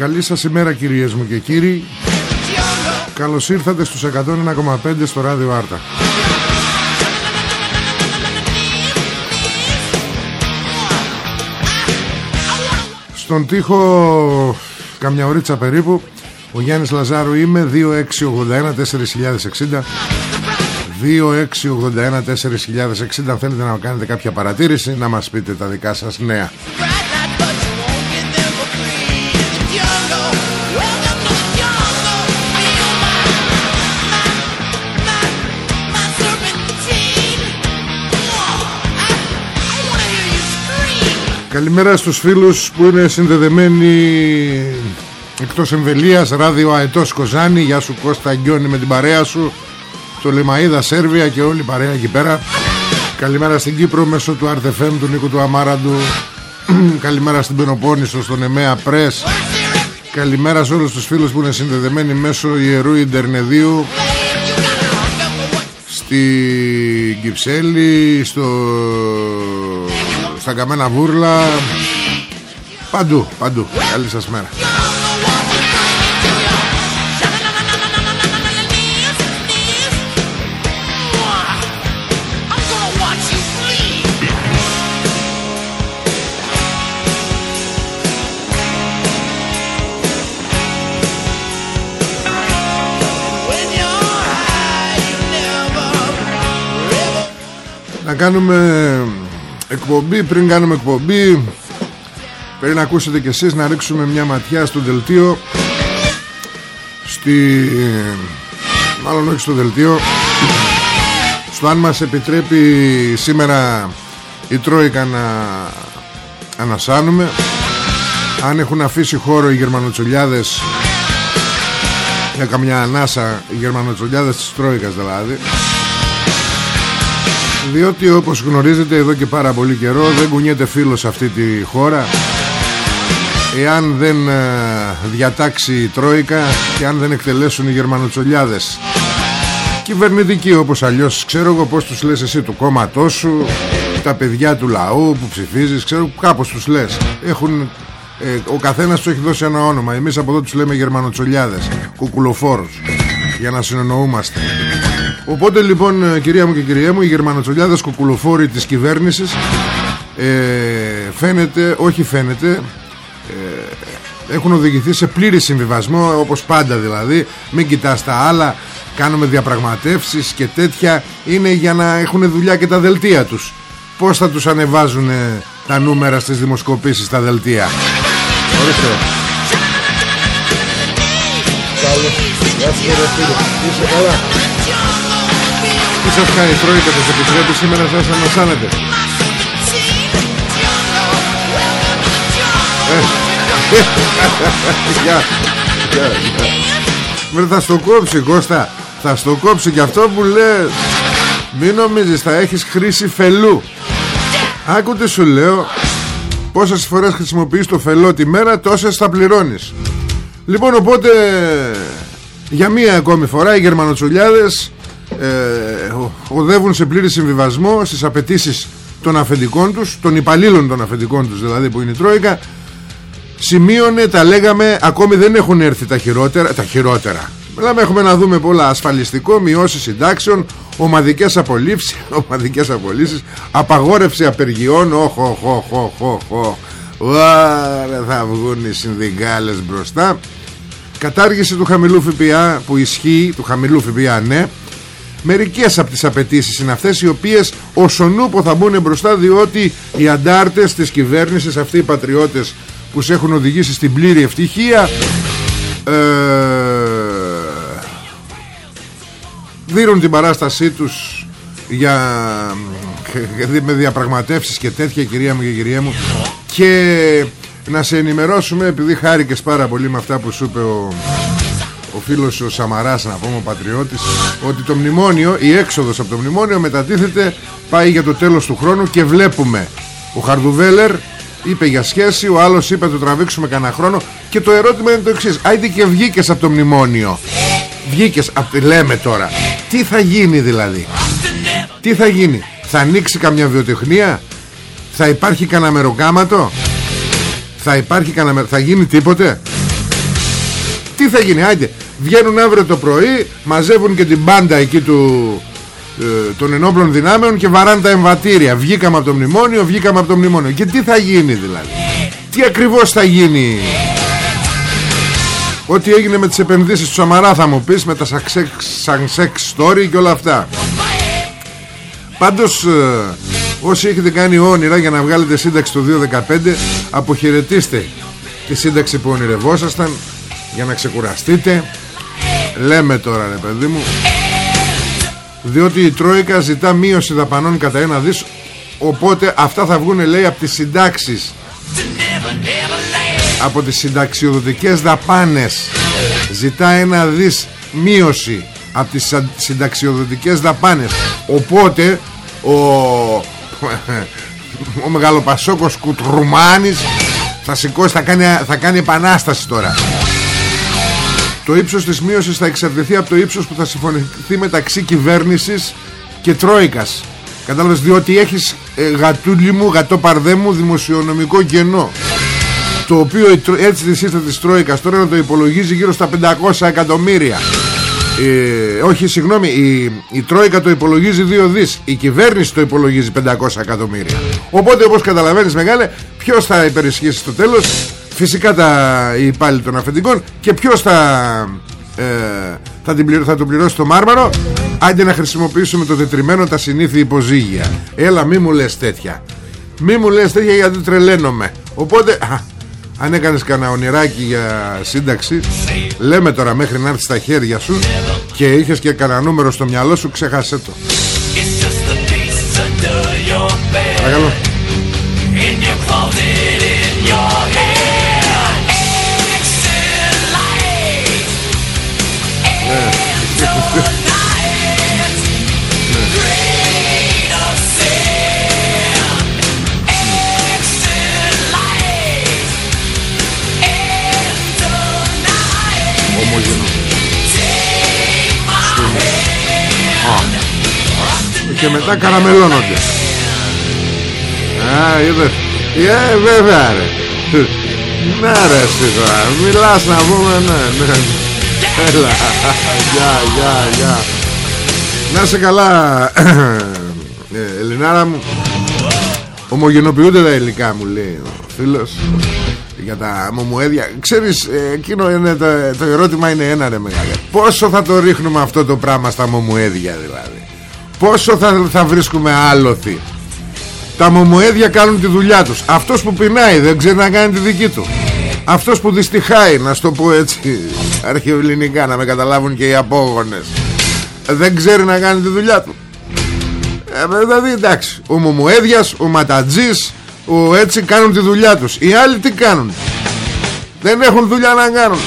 Καλή σας ημέρα κυρίες μου και κύριοι. The jungle. Καλώς ήρθατε στους 101,5 στο ράδιο Άρτα. Στον τοίχο καμιά ωρίτσα περίπου Ο Γιάννης Λαζάρου είμαι 2681 4060 2681 4060 Αν θέλετε να κάνετε κάποια παρατήρηση Να μας πείτε τα δικά σας νέα Καλημέρα στους φίλους που είναι συνδεδεμένοι εκτός εμβελίας Ράδιο Αετός Κοζάνη. Γεια σου Κώστα Γκιόνι με την παρέα σου Το Λιμαΐδα Σέρβια και όλη η παρέα εκεί πέρα. Καλημέρα στην Κύπρο μέσω του RTFM του Νίκου του Αμάραντου. Καλημέρα στην Πενοπόννησο στον Εμέα Πρες Καλημέρα σε όλους τους φίλους που είναι συνδεδεμένοι μέσω Ιερού Ιντερνεδίου. Στη Κυψέλη Στο... Στα Καμένα Βούρλα Παντού, παντού Καλή σας μέρα I'm gonna watch you bleed. When you're high, you never, ever Να κάνουμε εκπομπή Πριν κάνουμε εκπομπή Πριν ακούσετε κι εσείς να ρίξουμε μια ματιά στο δελτίο Στη... Μάλλον όχι στο δελτίο Στο αν μας επιτρέπει σήμερα η Τρόικα να ανασάνουμε Αν έχουν αφήσει χώρο οι γερμανοτσολιάδες Για καμιά ανάσα οι γερμανοτσολιάδες της Τρόικας δηλαδή διότι όπως γνωρίζετε εδώ και πάρα πολύ καιρό δεν κουνιέται φίλος σε αυτή τη χώρα. Εάν δεν ε, διατάξει η Τρόικα και αν δεν εκτελέσουν οι Γερμανοτσολιάδες. Κυβερνητικοί όπως αλλιώς ξέρω εγώ πως τους λες εσύ του κόμματός σου τα παιδιά του λαού που ψηφίζεις ξέρω κάπως τους λες. Έχουν, ε, ο καθένας τους έχει δώσει ένα όνομα. Εμείς από εδώ τους λέμε Γερμανοτσολιάδες κουκουλοφόρους για να συνεννοούμαστε Οπότε λοιπόν ε, κυρία μου και κυρία μου Οι γερμανοτσολιάδες κουκουλοφόροι της κυβέρνησης ε, Φαίνεται, όχι φαίνεται ε, Έχουν οδηγηθεί σε πλήρη συμβιβασμό Όπως πάντα δηλαδή Μην κοιτάς τα άλλα Κάνουμε διαπραγματεύσεις και τέτοια Είναι για να έχουν δουλειά και τα δελτία τους. Πώς θα τους ανεβάζουν ε, τα νούμερα στις δημοσκοπήσεις τα δελτία; Ορίστε. Καλώς. Γεια σου ρε φίλε Είσαι καλά Τι σας κάνει η Τρόικα σας επιτρέπει σήμερα σας ανασάνετε Γεια Γεια Γεια. Βρε θα στο κόψει Κώστα. Θα στο κόψει και αυτό που λες. Μην νομίζεις θα έχεις χρήση φελού. Άκου τι σου λέω. Πόσες φορές χρησιμοποιείς το φελό τη μέρα Τόσες θα πληρώνεις. Λοιπόν οπότε Για μία ακόμη φορά οι Γερμανοτσουλιάδες ε, ο- Οδεύουν σε πλήρη συμβιβασμό Στις απαιτήσεις των αφεντικών τους Των υπαλλήλων των αφεντικών τους δηλαδή που είναι η Τρόικα Σημείωνε, τα λέγαμε, ακόμη δεν έχουν έρθει τα χειρότερα. Τα χειρότερα. Μιλάμε, έχουμε να δούμε πολλά ασφαλιστικό, μειώσεις συντάξεων, ομαδικές απολύσεις, ομαδικές απολύσεις, απαγόρευση απεργιών, όχ, όχ, όχ, όχ, όχ, όχ. Ωρα, θα βγουν οι συνδικάλες μπροστά. Κατάργηση του χαμηλού ΦΠΑ που ισχύει, του χαμηλού ΦΠΑ ναι. Μερικές από τις απαιτήσεις είναι αυτές οι οποίες ως ο νούπο θα μπουν μπροστά διότι οι αντάρτες της κυβέρνησης, αυτοί οι πατριώτες που σε έχουν οδηγήσει στην πλήρη ευτυχία ε, δίνουν την παράστασή τους για με διαπραγματεύσεις και τέτοια κυρία μου και κυρία μου. Και να σε ενημερώσουμε επειδή χάρηκες πάρα πολύ με αυτά που σου είπε ο, ο φίλος ο Σαμαράς να πούμε ο πατριώτης ότι το μνημόνιο, η έξοδος από το μνημόνιο μετατίθεται πάει για το τέλος του χρόνου και βλέπουμε. Ο Χαρδουβέλερ είπε για σχέση ο άλλος είπε να το τραβήξουμε κανένα χρόνο. Και το ερώτημα είναι το εξής. Άιντε και βγήκες από το μνημόνιο. Βγήκες, απ' λέμε τώρα. Τι θα γίνει δηλαδή; Τι θα γίνει; Θα ανοίξει καμιά βιοτεχνία; Θα υπάρχει κανένα μεροκάματο θα υπάρχει κανένα μερο- θα γίνει τίποτε; Τι θα γίνει, άιντε Βγαίνουν αύριο το πρωί Μαζεύουν και την μπάντα εκεί του ε, Των ενόπλων δυνάμεων Και βαράνε τα εμβατήρια. Βγήκαμε από το μνημόνιο, βγήκαμε από το μνημόνιο. Και τι θα γίνει δηλαδή; Τι ακριβώς θα γίνει; Ό,τι έγινε με τις επενδύσεις του Σαμαρά θα μου πεις Με τα success, success story και όλα αυτά. Πάντως ε, Όσοι έχετε κάνει όνειρα για να βγάλετε σύνταξη το 2015 Αποχαιρετήστε τη σύνταξη που ονειρευόσασταν για να ξεκουραστείτε. Λέμε τώρα ρε παιδί μου. Διότι η Τρόικα ζητά μείωση δαπανών κατά ένα δις οπότε αυτά θα βγουν λέει από τις συντάξεις. Από τις συνταξιοδοτικές δαπάνες. Ζητά ένα δις μείωση από τις σαν- συνταξιοδοτικές δαπάνες. Οπότε ο ο μεγαλοπασόκος Κουτρουμάνης θα σηκώσει θα κάνει, θα κάνει επανάσταση τώρα το ύψος της μείωσης θα εξαρτηθεί από το ύψος που θα συμφωνηθεί μεταξύ κυβέρνησης και Τρόικας. Κατάλαβες, διότι έχεις ε, γατούλι μου, γατό παρδέ μου, δημοσιονομικό κενό. Το οποίο η Τρο- έτσι τη σύσταση της Τρόικας τώρα να το υπολογίζει γύρω στα 500 εκατομμύρια. Ε, όχι, συγγνώμη, η, η Τρόικα το υπολογίζει 2 δις. Η κυβέρνηση το υπολογίζει 500 εκατομμύρια. Οπότε, όπως καταλαβαίνεις μεγάλε, ποιος θα υπερισχύσει στο τέλος; Φυσικά τα οι υπάλληλοι των αφεντικών και ποιος θα, ε, θα, την πληρω- θα τον πληρώσει το μάρμαρο. Άντε να χρησιμοποιήσουμε το τετριμένο τα συνήθεια υποζύγια. Έλα, μη μου λες τέτοια. Μη μου λες τέτοια γιατί τρελαίνομαι. Οπότε, α, αν έκανες κανένα ονειράκι για σύνταξη Λέμε τώρα μέχρι να έρθει στα χέρια σου Και είχες και κανένα νούμερο στο μυαλό σου Ξέχασέ το It's just a piece under your bed, Παρακαλώ Και μετά καραμελώνονται. Α, είδες. Ε, βέβαια ρε. Να ρε εσύ τώρα. Μιλάς να πούμε ναι, ναι. Έλα. Γεια, γεια, γεια. Να σε καλά ε, Ελληνάρα μου. Ομογενοποιούνται τα υλικά μου λέει ο φίλος για τα μομουέδια Ξέρεις ε, εκείνο είναι το, το ερώτημα είναι ένα ρε μεγάλε. Πόσο θα το ρίχνουμε αυτό το πράγμα στα μομουέδια δηλαδή; Πόσο θα, θα βρίσκουμε άλοθη. Τα μομουέδια κάνουν τη δουλειά τους. Αυτός που πεινάει δεν ξέρει να κάνει τη δική του. Αυτός που δυστυχάει Να στο πω έτσι Αρχαιοελληνικά να με καταλάβουν και οι απόγονες. Δεν ξέρει να κάνει τη δουλειά του. Ε, δηλαδή εντάξει Ο Μομουέδιας, ο Ματατζής Ο έτσι κάνουν τη δουλειά τους. Οι άλλοι τι κάνουν; Δεν έχουν δουλειά να κάνουν.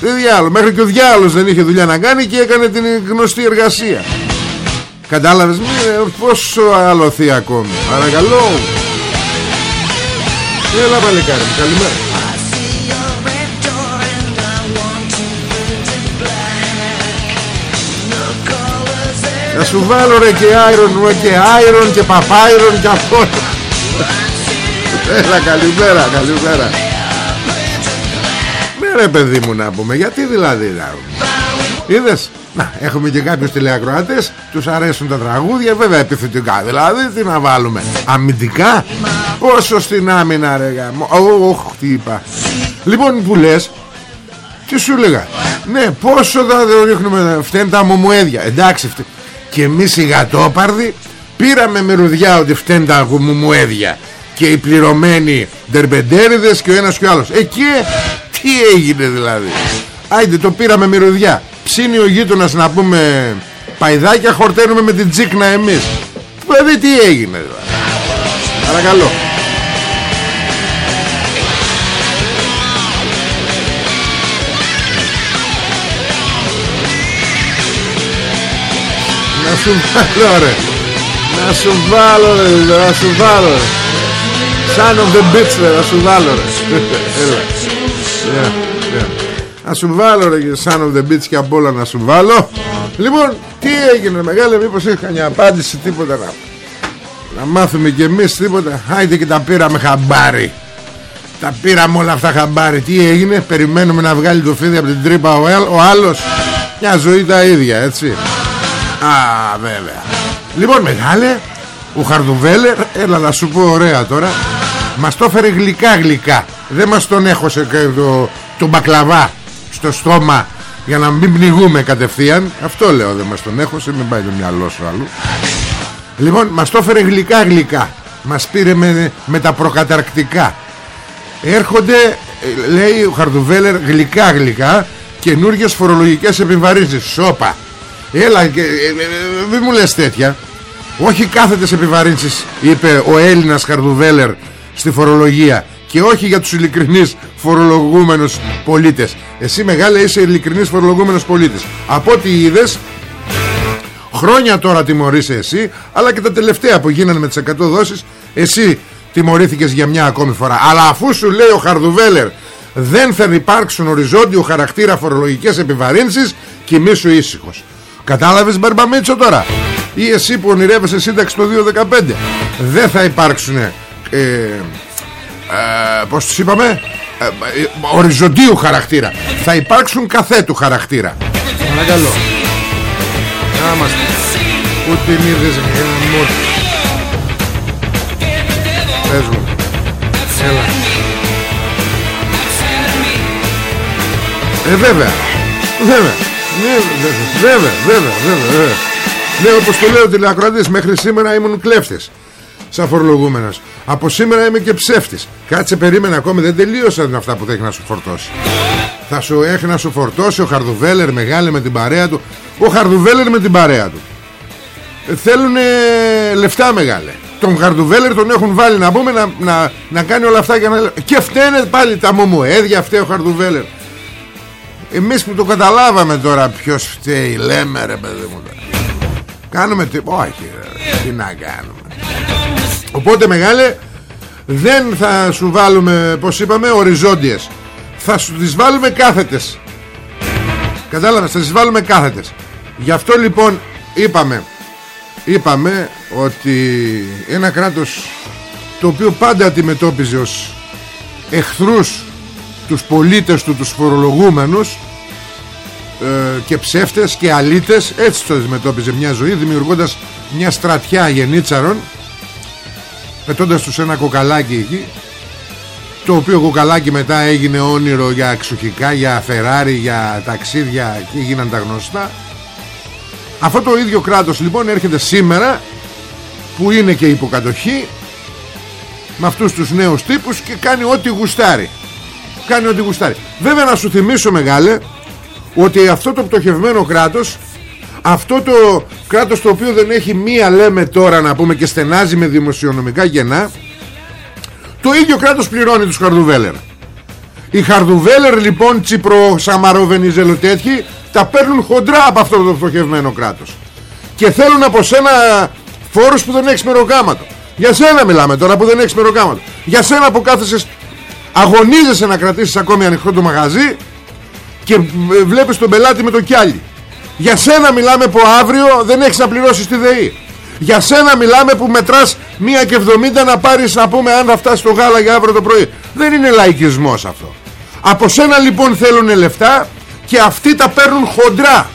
Τι διάλογο, μέχρι και ο διάλογος δεν είχε δουλειά να κάνει και έκανε την γνωστή εργασία. Κατάλαβες μη, ε, πόσο αλωθεί ακόμη. Παρακαλώ. Έλα παλικάρι μου, καλημέρα. Να σου βάλω ρε και άιρον ρε και άιρον και παπάιρον και αυτό Έλα καλημέρα καλημέρα Ναι ρε παιδί μου να πούμε Γιατί δηλαδή να Είδες; Να, έχουμε και κάποιους τηλεακροατές Τους αρέσουν τα τραγούδια Βέβαια επιθετικά Δηλαδή τι να βάλουμε Αμυντικά; Όσο στην άμυνα ρε γαμώ Ωχ τι είπα. Λοιπόν που λες Τι σου έλεγα; Ναι πόσο θα το ρίχνουμε Φταίνει τα μουμουέδια Εντάξει φταίνει και εμείς οι γατόπαρδοι πήραμε μερουδιά ότι φταίνουν τα μουμουέδια. Και οι πληρωμένοι ντερμπεντέριδες και ο ένας και ο άλλος. Εκεί τι έγινε δηλαδή; Άιντε το πήραμε μυρουδιά ψήνει ο γείτονας να πούμε παϊδάκια χορταίνουμε με την τσίκνα εμείς. Δηλαδή τι έγινε δηλαδή παρακαλώ. Να σου βάλω ρε. Να σου βάλω ρε Να σου βάλω ρε. Son of the bitch ρε Να σου βάλω ρε. Έλα. Yeah, yeah. Να σου βάλω ρε Son of the bitch και απ' όλα να σου βάλω. Λοιπόν τι έγινε μεγάλε Μήπως έχει κανένα απάντηση τίποτα να, να μάθουμε κι εμείς τίποτα. Άιτε και τα πήραμε χαμπάρι. Τα πήραμε όλα αυτά χαμπάρι. Τι έγινε Περιμένουμε να βγάλει το φίδι από την τρύπα ο, ο άλλος. Μια ζωή τα ίδια έτσι. Α βέβαια. Λοιπόν μεγάλε Ο Χαρδουβέλερ Έλα να σου πω ωραία τώρα. Μας το έφερε γλυκά γλυκά Δεν μας τον έχωσε και το, το μπακλαβά Στο στόμα Για να μην πνιγούμε κατευθείαν. Αυτό λέω δεν μας τον έχωσε Μην πάει το μυαλό σου αλλού. Λοιπόν μας το έφερε γλυκά γλυκά. Μας πήρε με, με τα προκαταρκτικά. Έρχονται ε, Λέει ο Χαρδουβέλερ γλυκά γλυκά Καινούργιες φορολογικές επιβαρύνσεις. Σόπα Έλα και, ε, ε, μην μου λες τέτοια. Όχι κάθετες επιβαρύνσεις Είπε ο Έλληνας Χαρδουβέλερ Στη φορολογία Και όχι για τους ειλικρινείς φορολογούμενους πολίτες. Εσύ μεγάλε είσαι ειλικρινής φορολογούμενος πολίτης. Από ό,τι είδες Χρόνια τώρα τιμωρείσαι εσύ Αλλά και τα τελευταία που γίνανε με τις 100 δόσεις Εσύ τιμωρήθηκες για μια ακόμη φορά. Αλλά αφού σου λέει ο Χαρδουβέλερ Δεν θα υπάρξουν οριζόντιο χαρακτήρα φορολογικές επιβαρύνσεις Κοιμήσου ήσυχος. Κατάλαβες Μπαρμπαμίτσο τώρα; Ή εσύ που ονειρεύεσαι σύνταξη το 2015 Δεν θα υπάρξουν ε, ε, Πώς τους είπαμε; Ε, ε, Οριζοντίου χαρακτήρα. Θα υπάρξουν καθέτου χαρακτήρα. Παρακαλώ. Να είμαστε Πού την είδες γαμώ Πες μου. Έλα. Ε βέβαια. Βέβαια. Ναι, βέβαια, βέβαια, βέβαια, βέβαια. Ναι, όπως το λέω τηλεακροατής, μέχρι σήμερα ήμουν κλέφτης σαν φορολογούμενος. Από σήμερα είμαι και ψεύτης. Κάτσε περίμενα ακόμη, δεν τελείωσαν αυτά που θα έχεις να σου φορτώσει. Θα σου έχει να σου φορτώσει ο Χαρδουβέλερ μεγάλε με την παρέα του. Ο Χαρδουβέλερ με την παρέα του. Ε, Θέλουν λεφτά μεγάλε. Τον Χαρδουβέλερ τον έχουν βάλει να πούμε να, να, να κάνει όλα αυτά και, να... και φταίνε πάλι τα μομοέδια φταίει ο Χαρδουβέλερ. Εμείς που το καταλάβαμε τώρα ποιος φταίει Λέμε ρε παιδί μου Κάνουμε τι Όχι ρε, Τι να κάνουμε Οπότε μεγάλε Δεν θα σου βάλουμε Πως είπαμε οριζόντιες. Θα σου τις βάλουμε κάθετες. Κατάλαβες θα τις βάλουμε κάθετες. Γι' αυτό λοιπόν είπαμε Είπαμε ότι Ένα κράτος Το οποίο πάντα αντιμετώπιζε ως Εχθρούς τους πολίτες του, τους φορολογούμενους ε, και ψεύτες και αλήτες έτσι το αντιμετώπιζε μια ζωή δημιουργώντας μια στρατιά γενίτσαρων πετώντας τους ένα κοκαλάκι εκεί το οποίο κοκαλάκι μετά έγινε όνειρο για εξοχικά, για φεράρι, για ταξίδια και έγιναν τα γνωστά αυτό το ίδιο κράτος λοιπόν έρχεται σήμερα που είναι και υποκατοχή με αυτούς τους νέους τύπους και κάνει ό,τι γουστάρει κάνει ό,τι γουστάρει. Βέβαια να σου θυμίσω μεγάλε ότι αυτό το πτωχευμένο κράτος αυτό το κράτος το οποίο δεν έχει μία λέμε τώρα να πούμε και στενάζει με δημοσιονομικά γενά το ίδιο κράτος πληρώνει τους Χαρδουβέλερ. Οι Χαρδουβέλερ λοιπόν Τσίπρο Σαμαροβενιζέλο τέτοιοι τα παίρνουν χοντρά από αυτό το φτωχευμένο κράτος. Και θέλουν από σένα φόρους που δεν έχεις μεροκάματο. Για σένα μιλάμε τώρα που δεν έχεις μεροκάματο. Για σένα που κάθεσαι αγωνίζεσαι να κρατήσεις ακόμη ανοιχτό το μαγαζί και ε, βλέπεις τον πελάτη με το κιάλι για σένα μιλάμε που αύριο δεν έχεις να πληρώσεις τη ΔΕΗ για σένα μιλάμε που μετράς μία και 70 να πάρεις να πούμε αν θα φτάσει στο γάλα για αύριο το πρωί δεν είναι λαϊκισμός αυτό από σένα λοιπόν θέλουν λεφτά και αυτοί τα παίρνουν χοντρά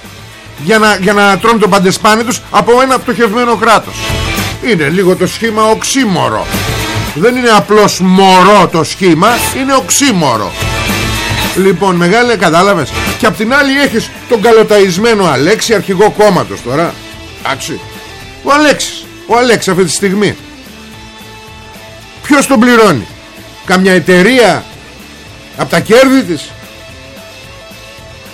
για να, για να τρώνε το παντεσπάνι τους από ένα πτωχευμένο κράτος. Είναι λίγο το σχήμα οξύμορο. Δεν είναι απλώς μωρό το σχήμα, είναι οξύμορο. Λοιπόν, μεγάλε, κατάλαβες. Και απ' την άλλη έχεις τον καλοταϊσμένο Αλέξη, αρχηγό κόμματος τώρα. Εντάξει. Ο Αλέξης. Ο Αλέξης αυτή τη στιγμή. Ποιος τον πληρώνει; Καμιά εταιρεία; Από τα κέρδη της;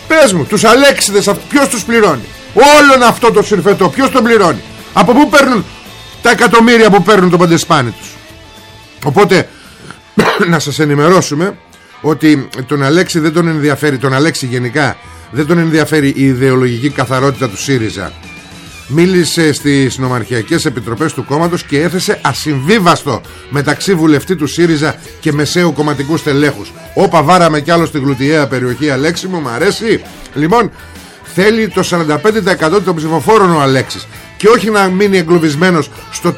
Πες μου, τους Αλέξιδες αυτ- ποιος τους πληρώνει; Όλον αυτό το συρφετό ποιος τον πληρώνει; Από πού παίρνουν τα εκατομμύρια που παίρνουν το παντεσπάνι τους; Οπότε να σας ενημερώσουμε ότι τον Αλέξη δεν τον ενδιαφέρει, τον Αλέξη γενικά δεν τον ενδιαφέρει η ιδεολογική καθαρότητα του ΣΥΡΙΖΑ. Μίλησε στις νομαρχιακές επιτροπές του κόμματος και έθεσε ασυμβίβαστο μεταξύ βουλευτή του ΣΥΡΙΖΑ και μεσαίου κομματικού στελέχους. Όπα βάραμε κι άλλο στη γλουτιαία περιοχή Αλέξη μου, μ' αρέσει. Λοιπόν, θέλει το 45% των ψηφοφόρων ο Αλέξης και όχι να μείνει εγκλωβισμένος στο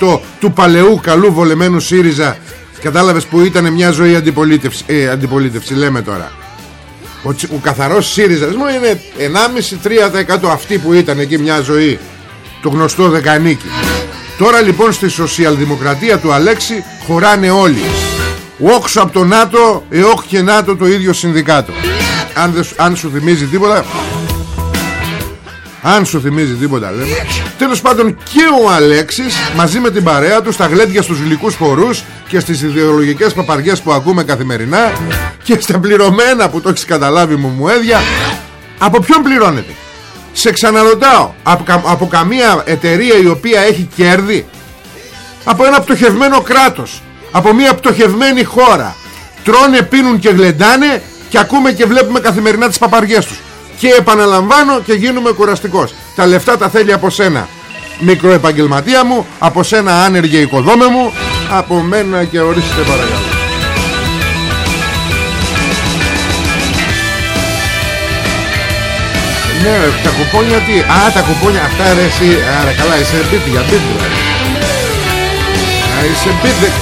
4% του παλαιού καλού βολεμένου ΣΥΡΙΖΑ κατάλαβες που ήταν μια ζωή αντιπολίτευση, ε, αντιπολίτευση λέμε τώρα. Ο, τσι- ο καθαρός ΣΥΡΙΖΑ μου είναι 1,5-3% αυτοί που ήταν εκεί μια ζωή το γνωστό δεκανίκι τώρα λοιπόν στη σοσιαλδημοκρατία του Αλέξη χωράνε όλοι. Όξω από το ΝΑΤΟ εόχ και ΝΑΤΟ το ίδιο συνδικάτο. Αν, δεν σου- αν σου θυμίζει τίποτα αν σου θυμίζει τίποτα λέμε. Τέλος πάντων και ο Αλέξης Μαζί με την παρέα του Στα γλέντια στους γλυκούς χορούς Και στις ιδεολογικές παπαριές που ακούμε καθημερινά Και στα πληρωμένα που το έχεις καταλάβει μου μου έδια Από ποιον πληρώνεται; Σε ξαναρωτάω από, κα- από καμία εταιρεία η οποία έχει κέρδη; Από ένα πτωχευμένο κράτος Από μια πτωχευμένη χώρα. Τρώνε, πίνουν και γλεντάνε Και ακούμε και βλέπουμε καθημερινά τις παπαριές τους Και επαναλαμβάνω και γίνουμε κουραστικός Τα λεφτά τα θέλει από σένα Μικροεπαγγελματία μου Από σένα άνεργε οικοδόμε μου Από μένα και ορίστε παρακαλώ Ναι, τα κουπόνια τι; Α, τα κουπόνια αυτά ρε εσύ. Άρα καλά, είσαι μπίτι για μπίτι δηλαδή. Α, είσαι μπίτι. Δεν,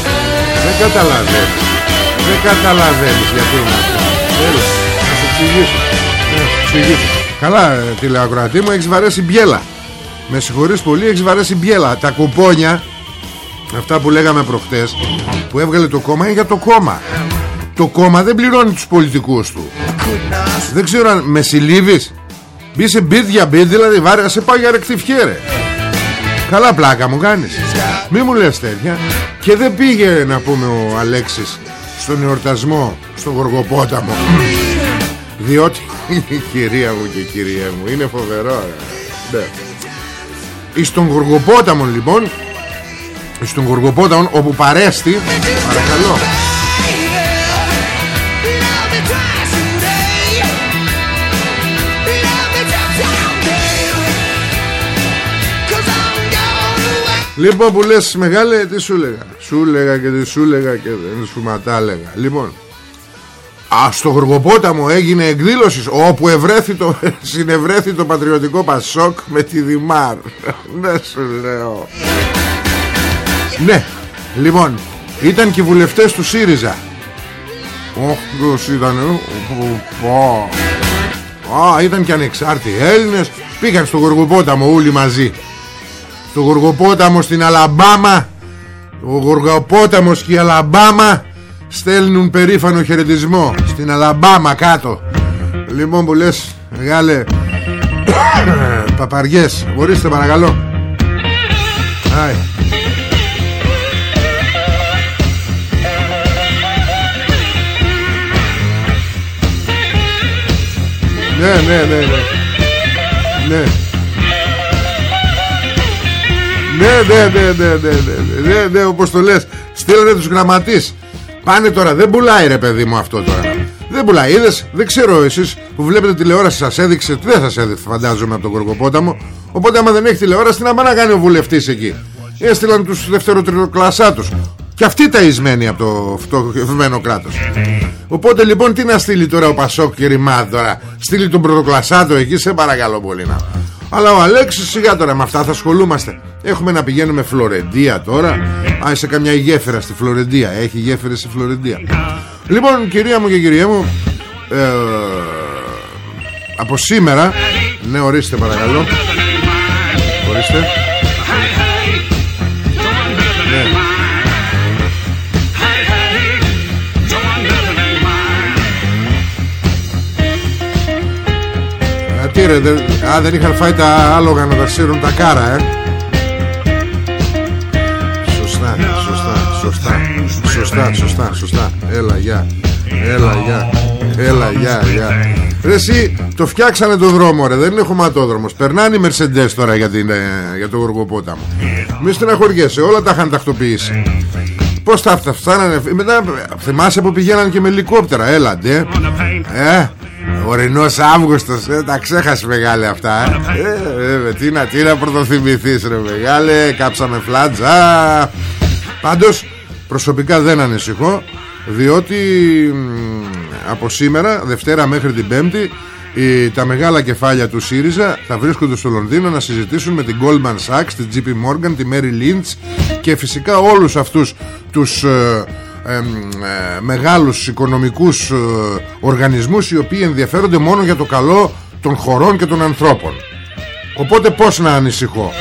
δεν καταλαβαίνεις. Δεν καταλαβαίνεις γιατί είναι αυτό. Έλα, θα σου εξηγήσω. Ναι, θα σου εξηγήσω. Καλά, ε, τηλεακροατή μου, έχεις βαρέσει μπιέλα. Με συγχωρείς πολύ, έχεις βαρέσει μπιέλα. Τα κουπόνια, αυτά που λέγαμε προχτές, που έβγαλε το κόμμα είναι για το κόμμα. Το κόμμα δεν πληρώνει τους πολιτικούς του. Δεν ξέρω αν με συλλήβεις Μπει σε μπιτ για μπιτ δηλαδή βάρε σε πάω για ρεκτιφιέ Καλά πλάκα μου κάνεις Μη μου λες τέτοια Και δεν πήγε να πούμε ο Αλέξης Στον εορτασμό Στον Γοργοπόταμο Διότι Κυρία μου και κυρία μου Είναι φοβερό ρε. Ναι. Εις στον Γοργοπόταμο λοιπόν Εις στον Γοργοπόταμο Όπου παρέστη Παρακαλώ Love me twice a day. Love me downtown, baby. 'Cause I'm going away. Λοιπόν που λες μεγάλε τι σου λέγα; Σου λέγα και τι σου λέγα και δεν σου ματά λέγα Λοιπόν Α, στο Γοργοπόταμο έγινε εκδήλωσης όπου ευρέθη το, συνευρέθη το πατριωτικό Πασόκ με τη Δημάρ. Ναι σου λέω. Ναι Λοιπόν Ήταν και οι βουλευτές του ΣΥΡΙΖΑ. Ωχ ποιος ήταν ε; Πω. Α, ήταν και ανεξάρτητοι Έλληνες Πήγαν στο Γοργοπόταμο όλοι μαζί. Στο Γοργοπόταμο στην Αλαμπάμα ο Γοργοπόταμος και η Αλαμπάμα στέλνουν περήφανο χαιρετισμό στην Αλαμπάμα κάτω λοιπόν που λες μεγάλε παπαριές μπορείστε παρακαλώ Άι. Ναι, ναι, ναι, ναι. Ναι. Ναι, ναι, ναι, ναι, ναι, ναι, ναι, ναι, όπως το λες Στείλανε τους γραμματείς Πάνε τώρα δεν πουλάει ρε παιδί μου αυτό τώρα. Δεν πουλάει είδες δεν ξέρω εσείς που βλέπετε τηλεόραση σας έδειξε Δεν σας έδειξε φαντάζομαι από τον Κορκοπόταμο. Οπότε άμα δεν έχει τηλεόραση τι να πάει να κάνει ο βουλευτής εκεί. Έστειλαν τους δευτεροτριτοκλασσάτους και αυτοί ταΐσμένοι από το φτωχευμένο κράτος. Οπότε λοιπόν τι να στείλει τώρα ο Πασόκ και Ρημάδ τώρα Στείλει τον πρωτοκλασσάτο εκεί σε παρακαλώ πολύ να αλλά ο Αλέξης σιγά τώρα με αυτά θα ασχολούμαστε. Έχουμε να πηγαίνουμε Φλωρεντία τώρα. Α, σε καμιά γέφυρα στη Φλωρεντία. Έχει γέφυρα στη Φλωρεντία. Λοιπόν κυρία μου και κυρία μου ε, Από σήμερα Ναι ορίστε παρακαλώ. Ορίστε τι ρε, δεν, α, δεν είχαν φάει τα άλογα να τα σύρουν τα κάρα, ε. Σωστά, σωστά, σωστά, σωστά, σωστά, σωστά. Έλα, γεια, έλα, γεια, έλα, γεια, γεια. Ρε εσύ, το φτιάξανε το δρόμο, ρε, δεν είναι χωματόδρομος. Περνάνε οι Mercedes τώρα για, την, ε, για το Γοργοπόταμο. Μη στεναχωριέσαι, όλα τα είχαν τακτοποιήσει. Πώς τα αυτά φτάνανε Μετά θυμάσαι που πηγαίναν και με ελικόπτερα Έλα ντε Ε Ορεινός Αύγουστος ε, Τα ξέχασες μεγάλη αυτά ε. Ε, τι, να, τι να πρωτοθυμηθείς ρε μεγάλε Κάψαμε φλάτζα Πάντως προσωπικά δεν ανησυχώ Διότι μ, Από σήμερα Δευτέρα μέχρι την Πέμπτη οι, τα μεγάλα κεφάλια του ΣΥΡΙΖΑ θα βρίσκονται στο Λονδίνο να συζητήσουν με την Goldman Sachs, την JP Morgan, τη Mary Lynch και φυσικά όλους αυτούς τους ε, ε, ε, μεγάλους οικονομικούς ε, οργανισμούς οι οποίοι ενδιαφέρονται μόνο για το καλό των χωρών και των ανθρώπων. Οπότε πώς να ανησυχώ;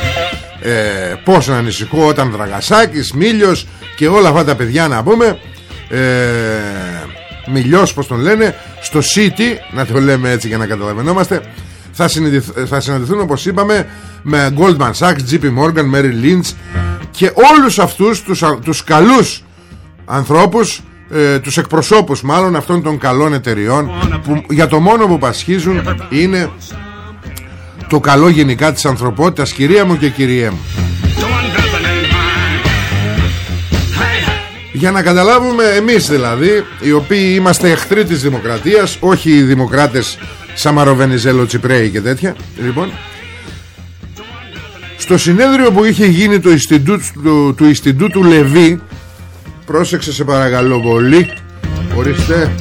Ε, Πώς να ανησυχώ όταν Δραγασάκης, Μίλιος και όλα αυτά τα παιδιά να πούμε ε, Μιλιός πως τον λένε Στο City Να το λέμε έτσι για να καταλαβαίνόμαστε θα, συνειδηθ- θα συναντηθούν όπως είπαμε Με Goldman Sachs, JP Morgan, Mary Lynch Και όλους αυτούς τους, α- τους καλούς ανθρώπους ε, Τους εκπροσώπους μάλλον Αυτών των καλών εταιριών που Για το μόνο που πασχίζουν Είναι το καλό γενικά της ανθρωπότητας. Κυρία μου και κυριέ μου. Για να καταλάβουμε εμείς δηλαδή Οι οποίοι είμαστε εχθροί της δημοκρατίας Όχι οι δημοκράτες Σαμαροβενιζέλο Τσιπρέη και τέτοια Λοιπόν Στο συνέδριο που είχε γίνει το Ινστιτούτ, του, του Ινστιτούτου Λεβί Πρόσεξε σε παρακαλώ πολύ. Ορίστε.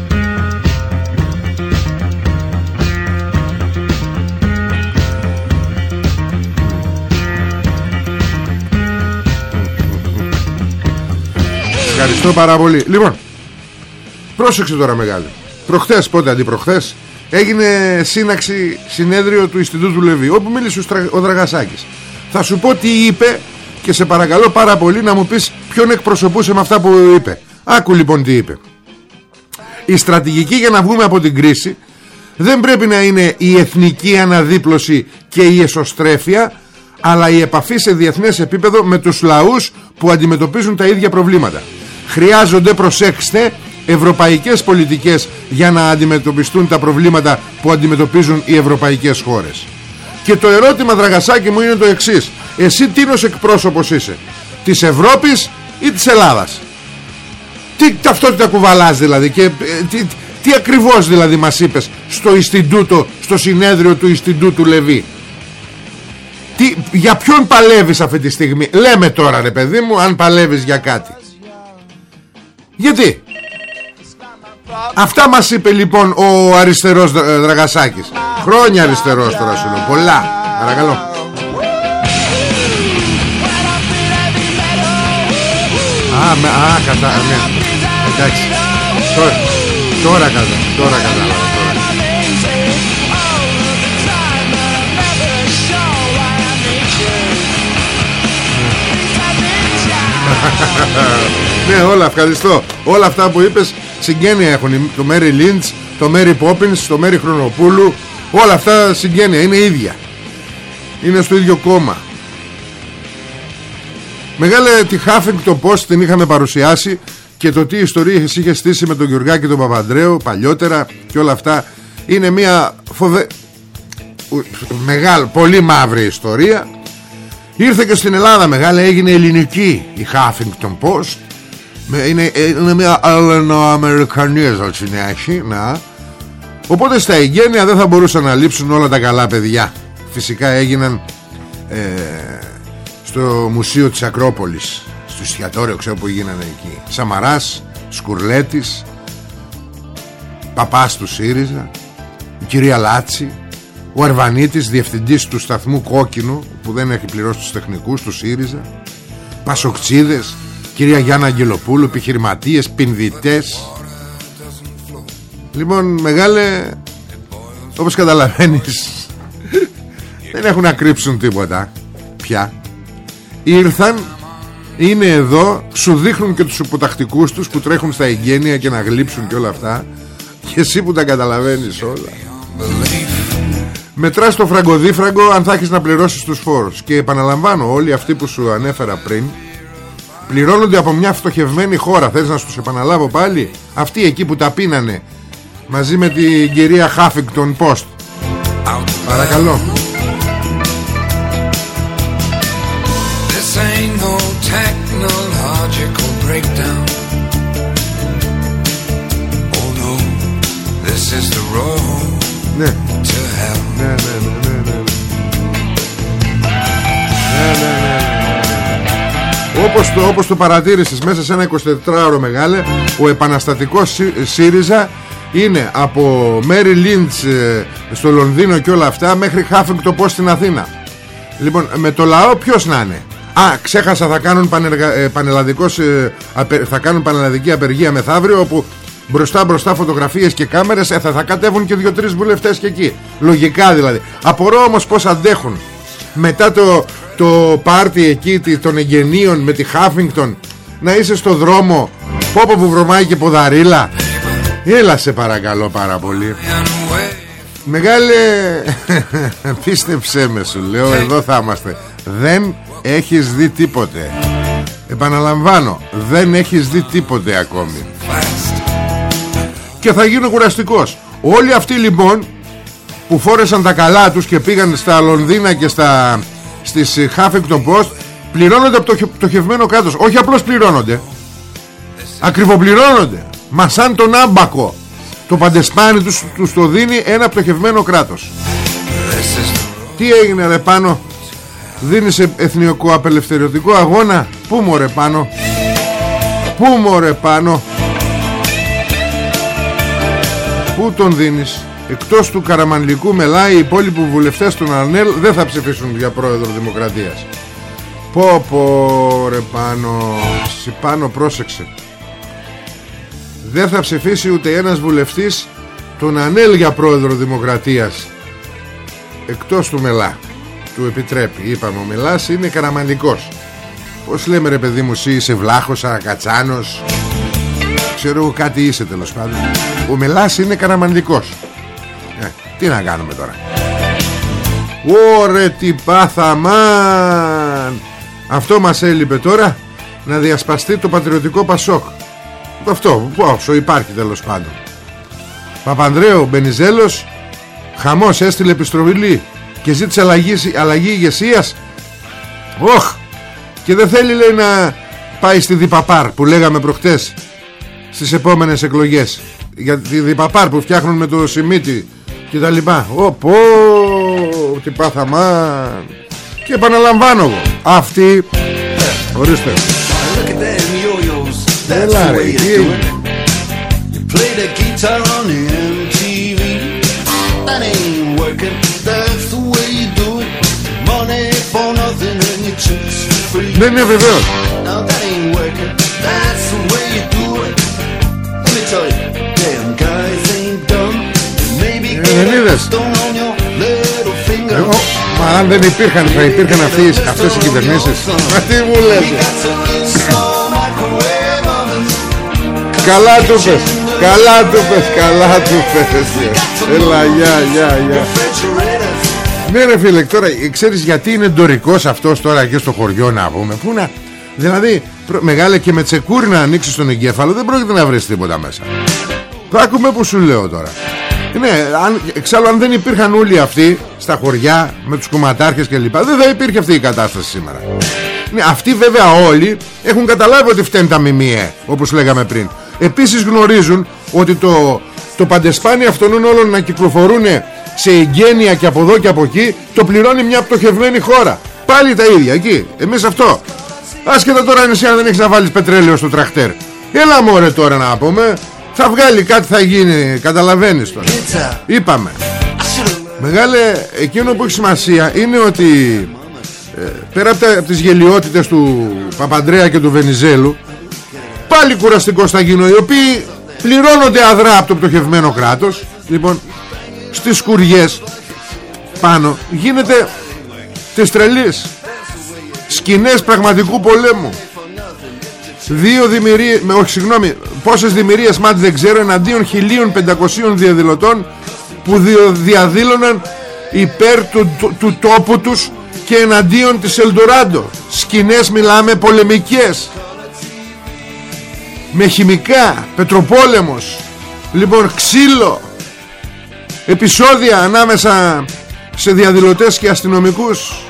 Ευχαριστώ πάρα πολύ. Λοιπόν Πρόσεξε τώρα μεγάλη. Προχθές πότε αντιπροχθές Έγινε σύναξη συνέδριο του Ινστιτούτου Λεβί Όπου μίλησε ο, Στρα... ο Δραγασάκης. Θα σου πω τι είπε Και σε παρακαλώ πάρα πολύ να μου πεις Ποιον εκπροσωπούσε με αυτά που είπε Άκου λοιπόν τι είπε Η στρατηγική για να βγούμε από την κρίση Δεν πρέπει να είναι η εθνική αναδίπλωση Και η εσωστρέφεια αλλά η επαφή σε διεθνές επίπεδο με τους λαούς που αντιμετωπίζουν τα ίδια προβλήματα. Χρειάζονται, προσέξτε, ευρωπαϊκές πολιτικές για να αντιμετωπιστούν τα προβλήματα που αντιμετωπίζουν οι ευρωπαϊκές χώρες. Και το ερώτημα, δραγασάκι μου, είναι το εξής. Εσύ τίνος εκπρόσωπος είσαι, της Ευρώπης ή της Ελλάδας; Τι ταυτότητα κουβαλάς δηλαδή και ε, τι, τι ακριβώς δηλαδή μας είπες στο Ινστιτούτο, στο συνέδριο του Ινστιτούτου Λεβί; Τι, για ποιον παλεύεις αυτή τη στιγμή; Λέμε τώρα ρε παιδί μου Αν παλεύεις για κάτι Γιατί; Αυτά μας είπε λοιπόν Ο αριστερός Δρα- Δραγασάκης Χρόνια αριστερός τώρα σου λέω Πολλά Παρακαλώ Α, με, α κατά ναι. Εντάξει. Τώρα, τώρα κατά Τώρα κατάλαβα τώρα. Ναι όλα ευχαριστώ. Όλα αυτά που είπες συγγένεια έχουν. Το Μέρι Λίντς, το Μέρι Πόπινς Το Μέρι Χρονοπούλου. Όλα αυτά συγγένεια είναι ίδια. Είναι στο ίδιο κόμμα Μεγάλε τη Huffington Post την είχαμε παρουσιάσει Και το τι ιστορίες είχε στήσει με τον Γιουργάκη τον Παπαντρέου Παλιότερα και όλα αυτά Είναι μια φοβε... ου- Μεγάλη, πολύ μαύρη ιστορία. Ήρθε και στην Ελλάδα μεγάλη έγινε ελληνική η Huffington Post. Με- Είναι, ε, είναι μια Ελληνοαμερικανία συνέχεια να. Οπότε στα εγγένεια δεν θα μπορούσαν να λείψουν όλα τα καλά παιδιά. Φυσικά έγιναν ε, Στο μουσείο της Ακρόπολης Στο εστιατόριο ξέρω που γίνανε εκεί. Σαμαράς, Σκουρλέτης Παπάς του ΣΥΡΙΖΑ Η κυρία Λάτση Ο Αρβανίτης, διευθυντής του σταθμού Κόκκινου Που δεν έχει πληρώσει τους τεχνικούς του ΣΥΡΙΖΑ Πασοκτσίδες Κυρία Γιάννα Αγγελοπούλου Επιχειρηματίες, πινδυτές. Λοιπόν μεγάλε Όπως καταλαβαίνεις Δεν έχουν να κρύψουν τίποτα Πια Ήρθαν Είναι εδώ Σου δείχνουν και τους υποτακτικούς τους Που τρέχουν στα εγγένεια και να γλύψουν και όλα αυτά. Και εσύ που τα καταλαβαίνεις όλα. Μετράς το φραγκοδίφραγκο Αν θα έχεις να πληρώσεις τους φόρους. Και επαναλαμβάνω όλοι αυτοί που σου ανέφερα πριν Πληρώνονται από μια φτωχευμένη χώρα. Θες να τους επαναλάβω πάλι; Αυτοί εκεί που τα πίνανε Μαζί με την κυρία Χάφιγκτον Post. Παρακαλώ breakdown. Oh no, this is the road Ναι, to hell. ναι, ναι, ναι, ναι, ναι. Ναι, ναι, ναι, ναι. Όπως το, όπως το παρατήρησες μέσα σε ένα 24ωρο μεγάλε Ο επαναστατικός Σι- ΣΥΡΙΖΑ είναι από Μέρι Λίντς ε, στο Λονδίνο και όλα αυτά μέχρι Χάφινγκτο Post στην Αθήνα Λοιπόν με το λαό ποιος να είναι; Α ξέχασα θα κάνουν πανεργα... ε, πανελλαδικός, ε, απε- θα κάνουν πανελλαδική απεργία μεθαύριο όπου μπροστά μπροστά φωτογραφίες και κάμερες ε, θα, θα κατέβουν και δύο-τρεις βουλευτές και εκεί. Λογικά δηλαδή. Απορώ όμως πως αντέχουν μετά το, το πάρτι εκεί τη- των εγγενείων με τη Χάφινγκτον να είσαι στο δρόμο πόπο που βρωμάει και ποδαρίλα. Έλα σε παρακαλώ πάρα πολύ. And away. Μεγάλε Πίστεψέ με σου λέω Εδώ θα είμαστε. Δεν έχεις δει τίποτε. Επαναλαμβάνω Δεν έχεις δει τίποτε ακόμη. Fast. Και θα γίνω κουραστικός. Όλοι αυτοί λοιπόν Που φόρεσαν τα καλά τους Και πήγαν στα Λονδίνα και στα Στις ε, Huffington Post Πληρώνονται από το χε- πτωχευμένο κράτος. Όχι απλώς πληρώνονται. Ακριβοπληρώνονται. Μα σαν τον άμπακο Το παντεσπάνι τους, τους το δίνει ένα πτωχευμένο κράτος. This is the Τι έγινε ρε πάνω; Δίνεις ε- εθνικό απελευθερωτικό αγώνα. Πού μωρέ πάνω. Πού μωρέ πάνω. Πού τον δίνεις. Εκτός του Καραμανλικού Μελά Οι υπόλοιποι βουλευτές των ΑΝΕΛ Δεν θα ψηφίσουν για πρόεδρο Δημοκρατίας. Πω πω ρε πάνω. Συ πάνω πρόσεξε. Δεν θα ψηφίσει ούτε ένας βουλευτής Τον ΑΝΕΛ για πρόεδρο Δημοκρατίας. Εκτός του Μελά Του επιτρέπει. Είπαμε ο Μελάς είναι καραμανλικός Πώς λέμε ρε παιδί μου εσύ είσαι βλάχος, ακατσάνος Ξέρω εγώ κάτι είσαι τέλος πάντων. Ο Μελάς είναι καραμανλικός ε, Τι να κάνουμε τώρα. Ωρε τι πάθαμαν Αυτό μας έλειπε τώρα Να διασπαστεί το πατριωτικό Πασόκ. Αυτό πόσο υπάρχει τέλος πάντων. Παπανδρέου Μπενιζέλος Χαμός έστειλε επιστροφή Και ζήτησε αλλαγή, αλλαγή ηγεσίας. Όχ Και δεν θέλει λέει να πάει στη Διπαπάρ Που λέγαμε προχτές Στις επόμενες εκλογές. Για τη Διπαπάρ που φτιάχνουν με το Σιμίτι Και τα λοιπά. Ω πω Τι πάθαμαν Και επαναλαμβάνω εγώ Αυτή ε, Ορίστε. Look at them yo-yos, that's Έλα the ρε way τι Maybe Ε, get δεν a είδες; stone on your little finger. Εγώ, Μα αν δεν υπήρχαν Θα υπήρχαν αυτές, αυτές οι κυβερνήσεις. Μα τι μου λες. We got some small microwave ovens. Καλά του πες Καλά του πες Καλά του πες Έλα γεια γεια γεια. Refrigerators. Ναι ρε φίλε τώρα ε, Ξέρεις γιατί είναι ντορικός αυτός τώρα και στο χωριό να πούμε Πού να Δηλαδή προ- μεγάλε και με τσεκούρι να ανοίξεις τον εγκέφαλο Δεν πρόκειται να βρεις τίποτα μέσα Άκουμε που σου λέω τώρα Ναι, αν, εξάλλου αν δεν υπήρχαν όλοι αυτοί στα χωριά με τους κομματάρχες και λοιπά δεν θα υπήρχε αυτή η κατάσταση σήμερα. Ναι, αυτοί βέβαια όλοι έχουν καταλάβει ότι φταίνουν τα ΜΜΕ όπως λέγαμε πριν. Επίσης γνωρίζουν ότι το, το παντεσπάνι αυτών όλων να κυκλοφορούν σε εγγένεια και από εδώ και από εκεί το πληρώνει μια πτωχευμένη χώρα. Πάλι τα ίδια εκεί. Εμείς αυτό. Άσχετα τώρα αν εσύ αν δεν έχεις να βάλεις πετρέλαιο στο τραχτέρ. Έλα μωρέ τώρα να πούμε. Θα βγάλει κάτι θα γίνει. Καταλαβαίνεις τώρα. Είπαμε. Μεγάλε, εκείνο που έχει σημασία είναι ότι ε, πέρα από, τα, από τις γελιότητες του Παπαντρέα και του Βενιζέλου πάλι κουραστικός θα γίνω οι οποίοι πληρώνονται αδρά από το πτωχευμένο κράτος. Λοιπόν στις σκουριές πάνω γίνεται τις τρελής. Σκηνές πραγματικού πολέμου. Δύο δημιουργίες όχι συγγνώμη πόσες δημιουργίες μάτς δεν ξέρω εναντίον 1500 διαδηλωτών που διο- διαδήλωναν υπέρ του, του, του τόπου τους και εναντίον της Ελντοράντο σκηνές μιλάμε πολεμικές με χημικά πετροπόλεμος λοιπόν ξύλο επεισόδια ανάμεσα σε διαδηλωτές και αστυνομικούς.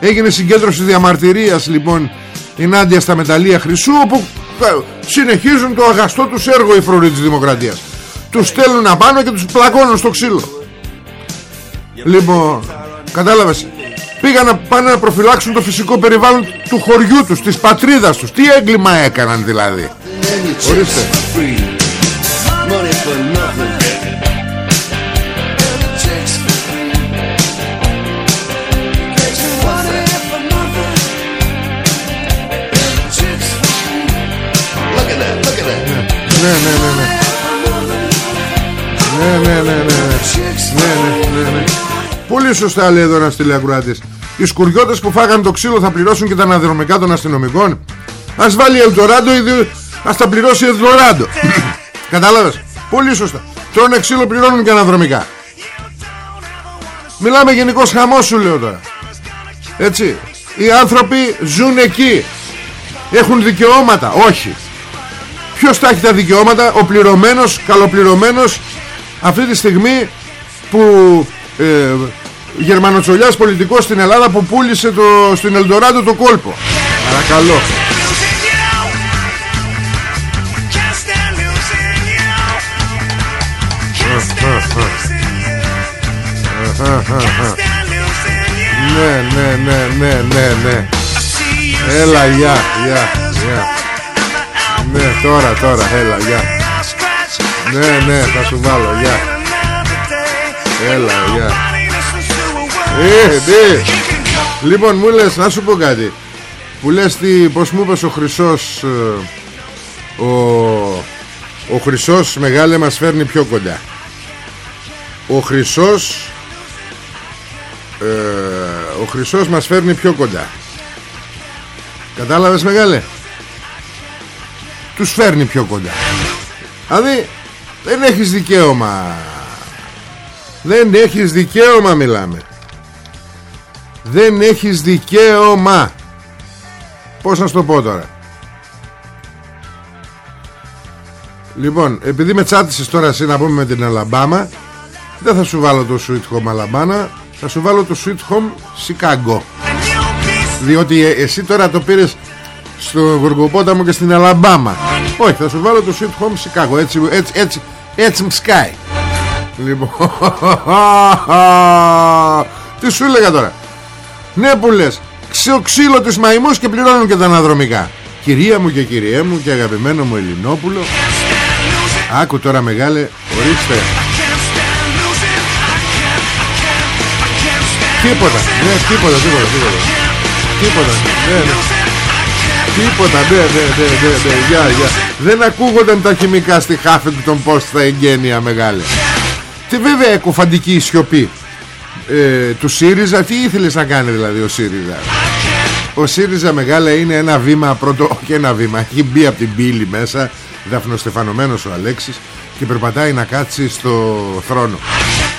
Έγινε συγκέντρωση διαμαρτυρίας λοιπόν ενάντια στα μεταλλεία χρυσού όπου ε, συνεχίζουν το αγαστό τους έργο οι φρουροί της δημοκρατίας. Τους στέλνουν απάνω και τους πλακώνουν στο ξύλο. Λοιπόν κατάλαβες πήγαν να πάνε να προφυλάξουν το φυσικό περιβάλλον του χωριού τους της πατρίδας τους. Τι έγκλημα έκαναν δηλαδή; And you chicks Ορίστε. Πολύ σωστά λέει εδώ ένας. Οι σκουριώτες που φάγανε το ξύλο θα πληρώσουν και τα αναδρομικά των αστυνομικών. Α βάλει Ελτοράντο Ας τα πληρώσει η Ελτοράντο Κατάλαβες; Πολύ σωστά. Τρώνε ξύλο πληρώνουν και αναδρομικά. Μιλάμε γενικώ χαμός σου λέω τώρα. Έτσι. Οι άνθρωποι ζουν εκεί. Έχουν δικαιώματα. Όχι. Ποιος τα έχει τα δικαιώματα; Ο πληρωμένος, καλοπληρωμένος Αυτή τη στιγμή Που ε, Γερμανοτσολιάς πολιτικός στην Ελλάδα Που πούλησε το, στην Ελντοράντο το κόλπο. Παρακαλώ Ναι ναι ναι ναι ναι ναι. Έλα γεια γεια γεια. Ναι τώρα τώρα έλα γεια. Ναι ναι θα σου βάλω γεια. Έλα γεια. Ε ναι. Λοιπόν μου λες να σου πω κάτι. Που λες τι πως μου είπες ο Χρυσός ε, Ο Ο Χρυσός μεγάλε μας φέρνει πιο κοντά. Ο Χρυσός ε, Ο Χρυσός μας φέρνει πιο κοντά. Κατάλαβες μεγάλε; Τους φέρνει πιο κοντά. Δηλαδή δεν έχεις δικαίωμα. Δεν έχεις δικαίωμα μιλάμε. Δεν έχεις δικαίωμα. Πώς να σου το πω τώρα; Λοιπόν επειδή με τσάτισες τώρα εσύ να πούμε με την Αλαμπάμα Δεν θα σου βάλω το Sweet Home Alabama Θα σου βάλω το Sweet Home Chicago. Διότι ε, εσύ τώρα το πήρες στο Γοργοπόταμο και στην Αλαμπάμα. Όχι θα σου βάλω το Sweet Home Chicago. Έτσι έτσι έτσι έτσι μσκάει. Λοιπόν Τι σου έλεγα τώρα; Ναι που λες Ξύο ξύλο της μαϊμούς και πληρώνουν και τα αναδρομικά. Κυρία μου και κυριέ μου και αγαπημένο μου Ελληνόπουλο. Άκου τώρα μεγάλε Ορίστε Τίποτα. Ναι τίποτα τίποτα τίποτα. Τίποτα. Ναι, ναι. Τίποτα. Ναι ναι ναι ναι, ναι. Γεια, γεια. Δεν ακούγονταν τα χημικά στη Huffington Post στα εγγένεια μεγάλε Τι βέβαια εκοφαντική η σιωπή. Ε, Του ΣΥΡΙΖΑ Τι ήθελες να κάνει δηλαδή ο ΣΥΡΙΖΑ; Ο ΣΥΡΙΖΑ μεγάλα είναι ένα βήμα πρώτο Όχι ένα βήμα Έχει μπει από την πύλη μέσα Δαφνοστεφανωμένος ο Αλέξης Και περπατάει να κάτσει στο θρόνο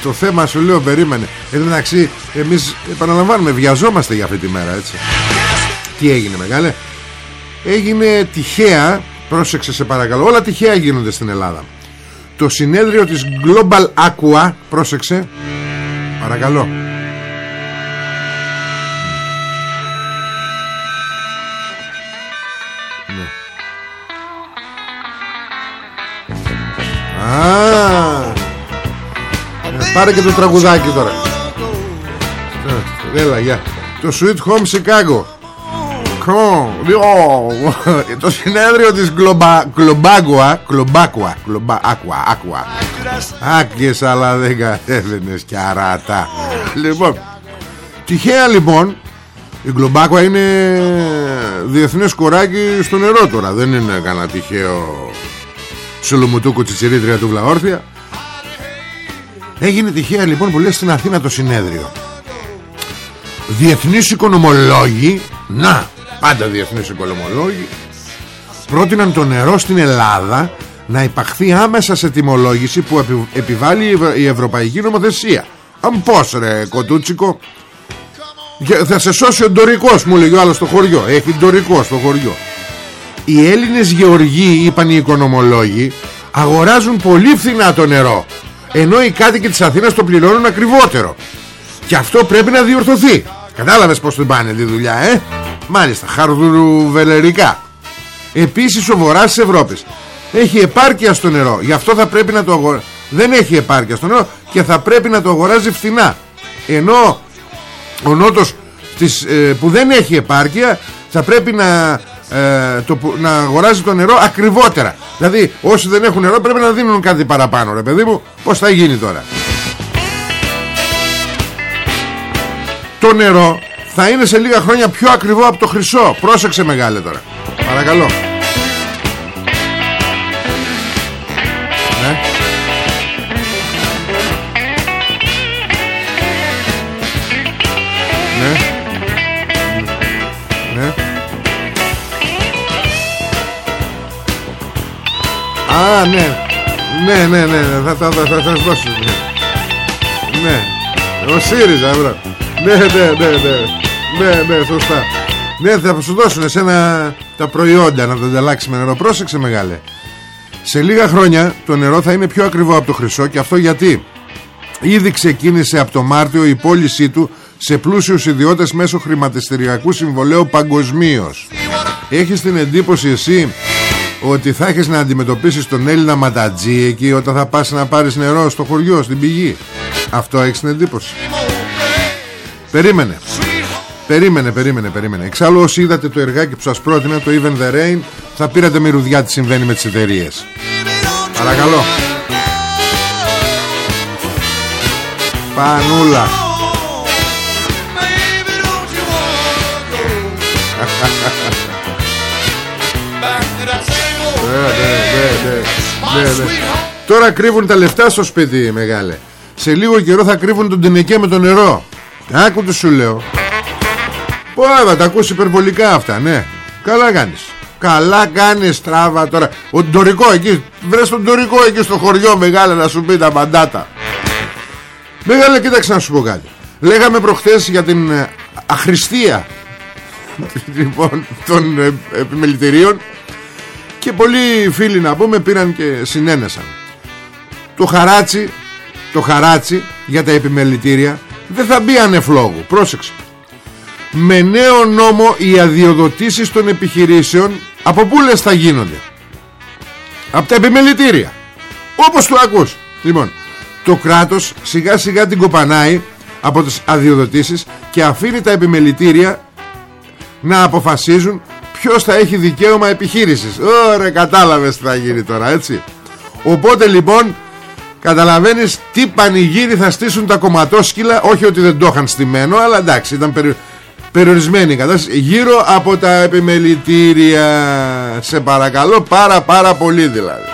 το θέμα σου λέω περίμενε. Εντάξει, εμείς επαναλαμβάνουμε Βιαζόμαστε για αυτή τη μέρα έτσι. Τι έγινε μεγάλε; Έγινε τυχαία Πρόσεξε σε παρακαλώ Όλα τυχαία γίνονται στην Ελλάδα. Το συνέδριο της Global Aqua Πρόσεξε Παρακαλώ. Ναι. Α, πάρε και το τραγουδάκι τώρα. Ε, Έλα, γεια. Το Sweet Home Chicago. Κρο, ω, Το συνέδριο της Γκλομπα- Γκλομπάκουα Γκλομπάκουα Γκλομπάκουα Άκουα Άκες αλλά δεν κατέβαινες και αράτα Λοιπόν Τυχαία λοιπόν Η Γκλομπάκουα είναι Διεθνές κοράκι στο νερό τώρα Δεν είναι κανένα τυχαίο Σολομουτούκο τσιτσιρίτρια του Βλαόρθια Έγινε τυχαία λοιπόν που λέει στην Αθήνα το συνέδριο. Διεθνείς οικονομολόγοι Να πάντα διεθνείς οικονομολόγοι Πρότειναν το νερό στην Ελλάδα Να υπαχθεί άμεσα σε τιμολόγηση Που επι- επιβάλλει η Ευρω- η Ευρωπαϊκή Νομοθεσία. Αν πως ρε κοτούτσικο. Και Θα σε σώσει ο Ντορικός μου λέει ο άλλος στο χωριό. Έχει Ντορικό στο χωριό. Οι Έλληνες γεωργοί είπαν οι οικονομολόγοι Αγοράζουν πολύ φθηνά το νερό Ενώ οι κάτοικοι της Αθήνας το πληρώνουν ακριβότερο. Και αυτό πρέπει να διορθωθεί. Κατάλαβες πως την πάνε τη δουλειά ε; Μάλιστα χαρδουρουβελερικά. Επίσης ο βορράς της Ευρώπης Έχει επάρκεια στο νερό. Γι' αυτό θα πρέπει να το αγοράζει Δεν έχει επάρκεια στο νερό Και θα πρέπει να το αγοράζει φθηνά. Ενώ ο νότος της, ε, που δεν έχει επάρκεια Θα πρέπει να, ε, το, που- να αγοράζει το νερό ακριβότερα Δηλαδή όσοι δεν έχουν νερό πρέπει να δίνουν κάτι παραπάνω ρε παιδί μου Πως θα γίνει τώρα; Το νερό θα είναι σε λίγα χρόνια πιο ακριβό από το χρυσό. Πρόσεξε μεγάλε τώρα. Παρακαλώ. Α, ναι. Ναι, ναι, ναι. Θα, θα, θα, θα, θα σου δώσω. Ναι. ναι. Ο ΣΥΡΙΖΑ, bro. Ναι, ναι, ναι, ναι. Ναι, ναι, σωστά. Ναι, θα σου δώσουν εσένα τα προϊόντα να τα ανταλλάξεις με νερό. Πρόσεξε μεγάλε. Σε λίγα χρόνια το νερό θα είναι πιο ακριβό από το χρυσό και αυτό γιατί; Ήδη ξεκίνησε από το Μάρτιο η πώλησή του σε πλούσιους ιδιώτες μέσω χρηματιστηριακού συμβολαίου παγκοσμίως. Έχεις την εντύπωση εσύ ότι θα έχεις να αντιμετωπίσεις τον Έλληνα ματατζή εκεί όταν θα πας να πάρεις νερό στο χωριό, στην πηγή. Αυτό έχεις την εντύπωση. Περίμενε. Περίμενε, περίμενε, περίμενε. Εξάλλου όσοι είδατε το εργάκι που σας πρότεινα, το Even the Rain, θα πήρατε μυρουδιά τι συμβαίνει με τις εταιρείες. Παρακαλώ. Πανούλα. Ναι, ναι, ναι, ναι, ναι, ναι. Τώρα κρύβουν τα λεφτά στο σπίτι μεγάλε. Σε λίγο καιρό θα κρύβουν τον τενεκέ με το νερό. Άκου τι σου λέω. Πω θα τα ακούσει υπερβολικά αυτά ναι. Καλά κάνεις. Καλά κάνεις τράβα τώρα. Ο Ντορικό εκεί Βρες τον Ντορικό εκεί στο χωριό μεγάλε να σου πει τα μαντάτα. Μεγάλε κοίταξε να σου πω κάτι. Λέγαμε προχθές για την ε, αχρηστία Λοιπόν των ε, επιμελητηρίων και πολλοί φίλοι να πούμε πήραν και συνένεσαν. Το χαράτσι Το χαράτσι για τα επιμελητήρια Δεν θα μπει ανεφλόγου Πρόσεξε. Με νέο νόμο οι αδειοδοτήσεις των επιχειρήσεων Από πού λες θα γίνονται; Από τα επιμελητήρια. Όπως το ακούς. Λοιπόν το κράτος σιγά σιγά την κοπανάει Από τις αδειοδοτήσεις Και αφήνει τα επιμελητήρια Να αποφασίζουν ποιος θα έχει δικαίωμα επιχείρησης; Ωραία κατάλαβες τι θα γίνει τώρα έτσι. Οπότε λοιπόν Καταλαβαίνεις τι πανηγύρι θα στήσουν τα κομματόσκυλα Όχι ότι δεν το είχαν στημένο Αλλά εντάξει ήταν περι... περιορισμένη η κατάσταση Γύρω από τα επιμελητήρια. Σε παρακαλώ πάρα πάρα πολύ δηλαδή.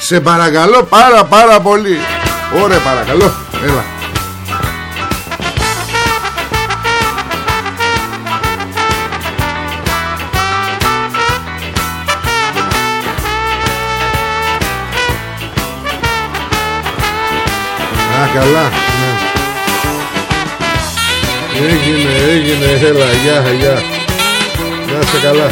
Σε παρακαλώ πάρα πάρα πολύ. Ωραία παρακαλώ. Έλα Α, καλά. Ναι. Έγινε, έγινε, έλα, γεια, γεια. Να είσαι καλά.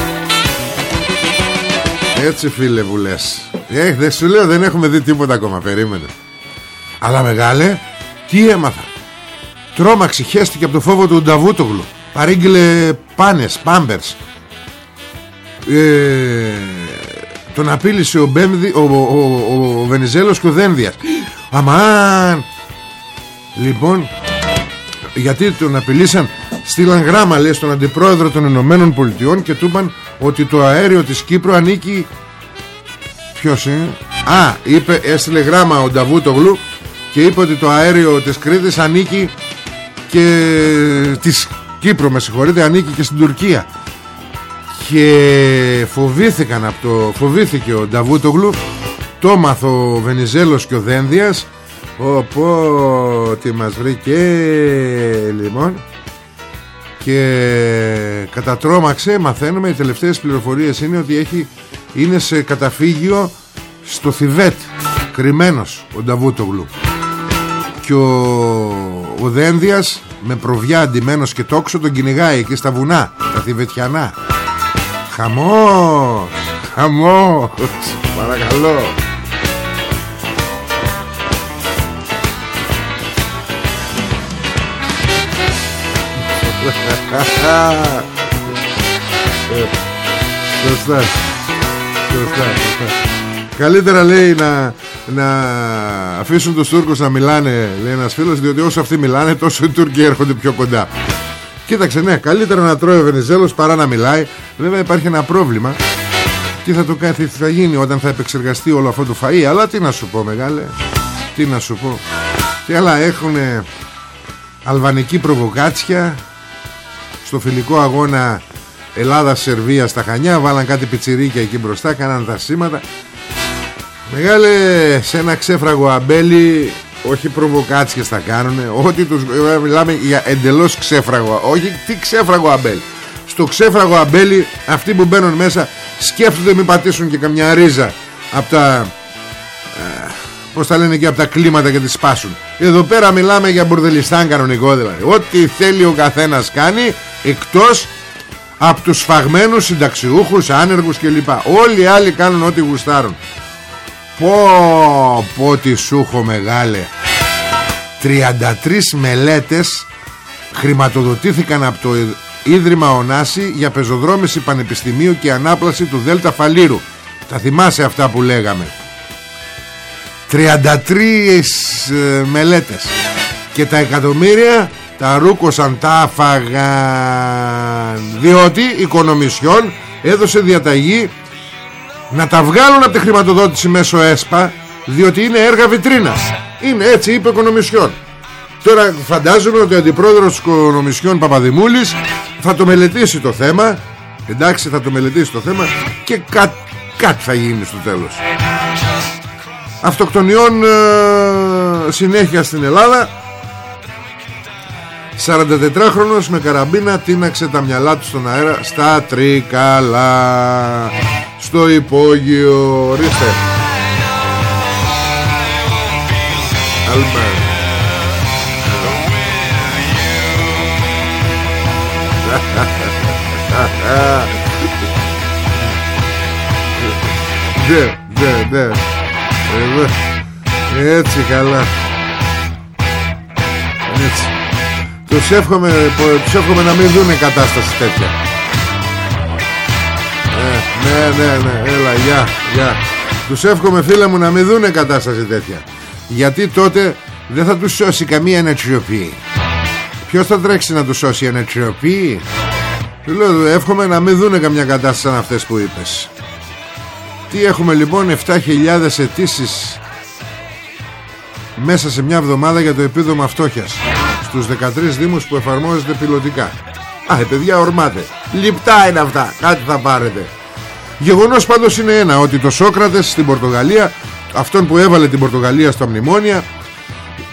Έτσι φίλε που λες. Ε, δεν σου λέω, δεν έχουμε δει τίποτα ακόμα, περίμενε. Αλλά μεγάλε, τι έμαθα. Τρόμαξε, χέστηκε από το φόβο του Νταβούτογλου. Παρήγγειλε πάνες, πάμπερς. Ε, Τον απείλησε ο, Μπέμδη, ο, ο, ο, ο Βενιζέλος και ο Δένδιας Αμάν Λοιπόν Γιατί τον απειλήσαν; Στείλαν γράμμα λέει στον αντιπρόεδρο των Ηνωμένων Πολιτειών Και του είπαν ότι το αέριο της Κύπρου ανήκει Ποιος είναι Α είπε έστειλε γράμμα ο Νταβούτογλου Και είπε ότι το αέριο της Κρήτης ανήκει Και της Κύπρου με συγχωρείτε ανήκει και στην Τουρκία. Και φοβήθηκαν από το φοβήθηκε ο Νταβούτογλου το μάθω ο Βενιζέλος και ο Δένδιας Οπό τι μας βρήκε λοιπόν. Και κατατρώμαξε μαθαίνουμε. Οι τελευταίες πληροφορίες είναι ότι έχει, είναι σε καταφύγιο στο Θιβέτ κρυμμένος ο Νταβούτογλου. Και ο, ο Δένδιας με προβιά αντιμένος και τόξο τον κυνηγάει εκεί στα βουνά τα Θιβετιανά. Χαμός Χαμός. Παρακαλώ Σωστά. Σωστά Καλύτερα λέει να, να αφήσουν τους Τούρκους να μιλάνε Λέει ένας φίλος Διότι όσο αυτοί μιλάνε τόσο οι Τούρκοι έρχονται πιο κοντά. Κοίταξε ναι καλύτερα να τρώει ο Βενιζέλος παρά να μιλάει. Βέβαια υπάρχει ένα πρόβλημα. Τι θα το κάνει τι θα γίνει όταν θα επεξεργαστεί όλο αυτό το φαΐ Αλλά τι να σου πω μεγάλε. Τι να σου πω. Τι άλλα έχουν Αλβανική προβοκάτσια Στο φιλικό αγώνα Ελλάδα-Σερβία στα Χανιά Βάλαν κάτι πιτσιρίκια εκεί μπροστά Κάναν τα σήματα Μεγάλε σε ένα ξέφραγο αμπέλι όχι προβοκάτσιες θα κάνουν Ό,τι τους ε, μιλάμε για εντελώς ξέφραγο Όχι τι ξέφραγο αμπέλι. Στο ξέφραγο αμπέλι Αυτοί που μπαίνουν μέσα Σκέφτονται μην πατήσουν και καμιά ρίζα Από τα ε, Πώς τα λένε και από τα κλίματα και τις σπάσουν. Εδώ πέρα μιλάμε για μπουρδελιστάν κανονικό δηλαδή. Ό,τι θέλει ο καθένας κάνει Εκτός από τους σφαγμένους συνταξιούχους, άνεργους κλπ. Όλοι οι άλλοι κάνουν ό,τι γουστάρουν. Πω πω τι σου έχω μεγάλε. 33 μελέτες χρηματοδοτήθηκαν από το Ίδρυμα Ωνάση για πεζοδρόμηση πανεπιστημίου και ανάπλαση του Δέλτα Φαλήρου. Τα θυμάσαι αυτά που λέγαμε. 33 ε, μελέτες. Και τα εκατομμύρια τα ρούκοσαν τα φαγαν Διότι η Κονομισιόν έδωσε διαταγή να τα βγάλουν από τη χρηματοδότηση μέσω ΕΣΠΑ διότι είναι έργα βιτρίνας. Είναι έτσι είπε ο Κονομισιόν. Τώρα φαντάζομαι ότι ο αντιπρόεδρος της Κονομισιόν Παπαδημούλης θα το μελετήσει το θέμα. Εντάξει θα το μελετήσει το θέμα και κά, κάτι θα γίνει στο τέλος. Αυτοκτονιών ε, συνέχεια στην Ελλάδα 44χρονος με καραμπίνα τίναξε τα μυαλά του στον αέρα στα Τρίκαλα. Στο υπόγειο ορίστε. Αλμπέρ Ναι, ναι, ναι. Έτσι καλά. Έτσι Τους εύχομαι, τους εύχομαι να μην δούνε κατάσταση τέτοια. Ναι, ναι, ναι, έλα, γεια, γεια. Τους εύχομαι φίλε μου να μην δούνε κατάσταση τέτοια. Γιατί τότε δεν θα τους σώσει καμία ανατριοπή. Ποιος θα τρέξει να τους σώσει ανατριοπή; Του λέω εύχομαι να μην δούνε καμιά κατάσταση σαν αυτές που είπες. Τι έχουμε λοιπόν 7.000 αιτήσεις μέσα σε μια εβδομάδα για το επίδομα φτώχειας στους 13 δήμους που εφαρμόζεται πιλωτικά. Α, ε, παιδιά ορμάτε. Λιπτά είναι αυτά, κάτι θα πάρετε. Γεγονός πάντως είναι ένα Ότι το Σόκρατες στην Πορτογαλία Αυτόν που έβαλε την Πορτογαλία στα μνημόνια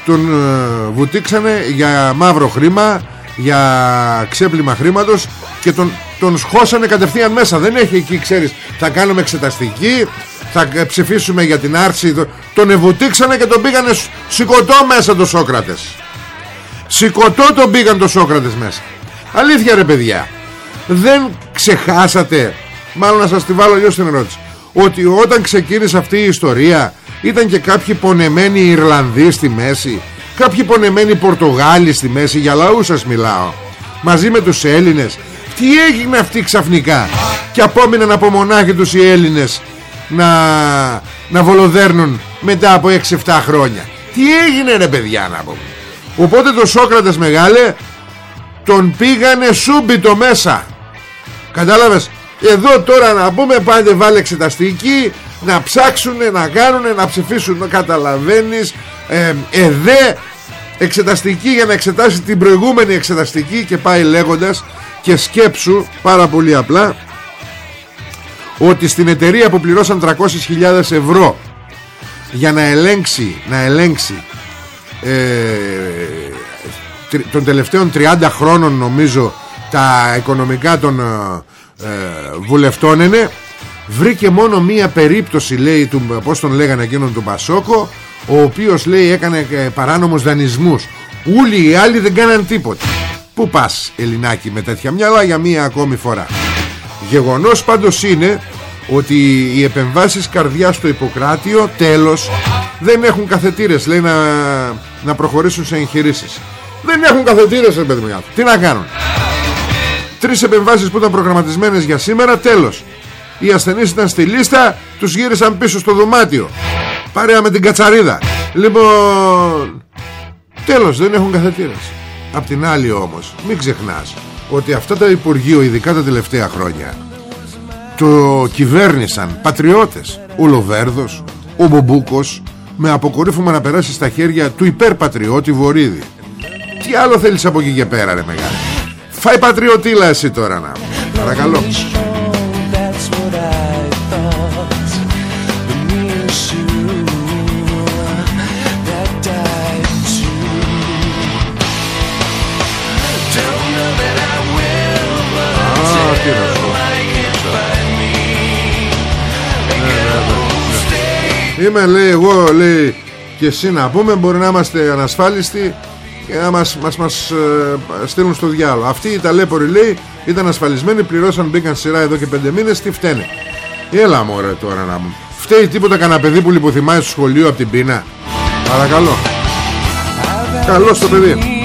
Τον ε, βουτήξανε για μαύρο χρήμα Για ξέπλυμα χρήματος Και τον, τον σχώσανε κατευθείαν μέσα. Δεν έχει εκεί ξέρεις Θα κάνουμε εξεταστική Θα ψηφίσουμε για την άρση Τον εβουτήξανε και τον πήγανε Σηκωτό μέσα το Σόκρατες Σηκωτό τον πήγαν το Σόκρατες μέσα. Αλήθεια ρε παιδιά Δεν ξεχάσατε Μάλλον να σας τη βάλω αλλιώς την ερώτηση Ότι όταν ξεκίνησε αυτή η ιστορία Ήταν και κάποιοι πονεμένοι Ιρλανδοί στη μέση Κάποιοι πονεμένοι Πορτογάλοι στη μέση Για λαούς σας μιλάω Μαζί με τους Έλληνες. Τι έγινε αυτή ξαφνικά; Και απόμειναν από μονάχοι τους οι Έλληνες να, να βολοδέρνουν μετά από 6-7 χρόνια. Τι έγινε ρε παιδιά να πούμε; Οπότε το Σόκρατες μεγάλε τον πήγανε σούμπιτο μέσα. Κατάλαβες; Εδώ τώρα να πούμε πάνε βάλε εξεταστική να ψάξουνε να κάνουνε να ψηφίσουν καταλαβαίνεις. Ε, εδέ εξεταστική για να εξετάσει την προηγούμενη εξεταστική και πάει λέγοντας και σκέψου πάρα πολύ απλά ότι στην εταιρεία που πληρώσαν 300.000 ευρώ για να ελέγξει να ελέγξει ε, τρι- των τελευταίων 30 χρόνων νομίζω τα οικονομικά των ε, ε, βουλευτών είναι βρήκε μόνο μία περίπτωση λέει του, πως τον λέγανε εκείνον τον Πασόκο ο οποίος λέει έκανε ε, παράνομους δανεισμούς. Όλοι οι άλλοι δεν κάναν τίποτα. Πού πας Ελληνάκι με τέτοια μυαλά για μία ακόμη φορά. Γεγονός πάντως είναι ότι οι επεμβάσεις καρδιάς στο Ιπποκράτιο τέλος δεν έχουν καθετήρες λέει να, να προχωρήσουν σε εγχειρήσεις. Δεν έχουν καθετήρες ρε παιδί μου τι να κάνουν; Τρεις επεμβάσεις που ήταν προγραμματισμένες για σήμερα τέλος. Οι ασθενείς ήταν στη λίστα τους γύρισαν πίσω στο δωμάτιο. Παρέα με την κατσαρίδα. Λοιπόν τέλος δεν έχουν καθετήρες. Απ' την άλλη όμως μην ξεχνάς ότι αυτά τα Υπουργείο ειδικά τα τελευταία χρόνια το κυβέρνησαν πατριώτες. Ο Λοβέρδος, ο Μπομπούκος με αποκορύφωμα να περάσει στα χέρια του υπερπατριώτη Βορύδη. Τι άλλο θέλεις από εκεί και πέρα ρε μεγάλη; Φάει πατριωτήλα εσύ τώρα να. Παρακαλώ Είμαι λέει εγώ λέει και εσύ να πούμε μπορεί να είμαστε ανασφάλιστοι και να μας, μας, μας ε, στείλουν στο διάλογο. Αυτοί οι ταλέποροι λέει ήταν ασφαλισμένοι, πληρώσαν, μπήκαν σειρά εδώ και πέντε μήνες, τι φταίνε. Έλα μωρέ τώρα να μου. Φταίει τίποτα κανένα παιδί που λιποθυμάει στο σχολείο από την πείνα. Παρακαλώ. Καλό στο παιδί.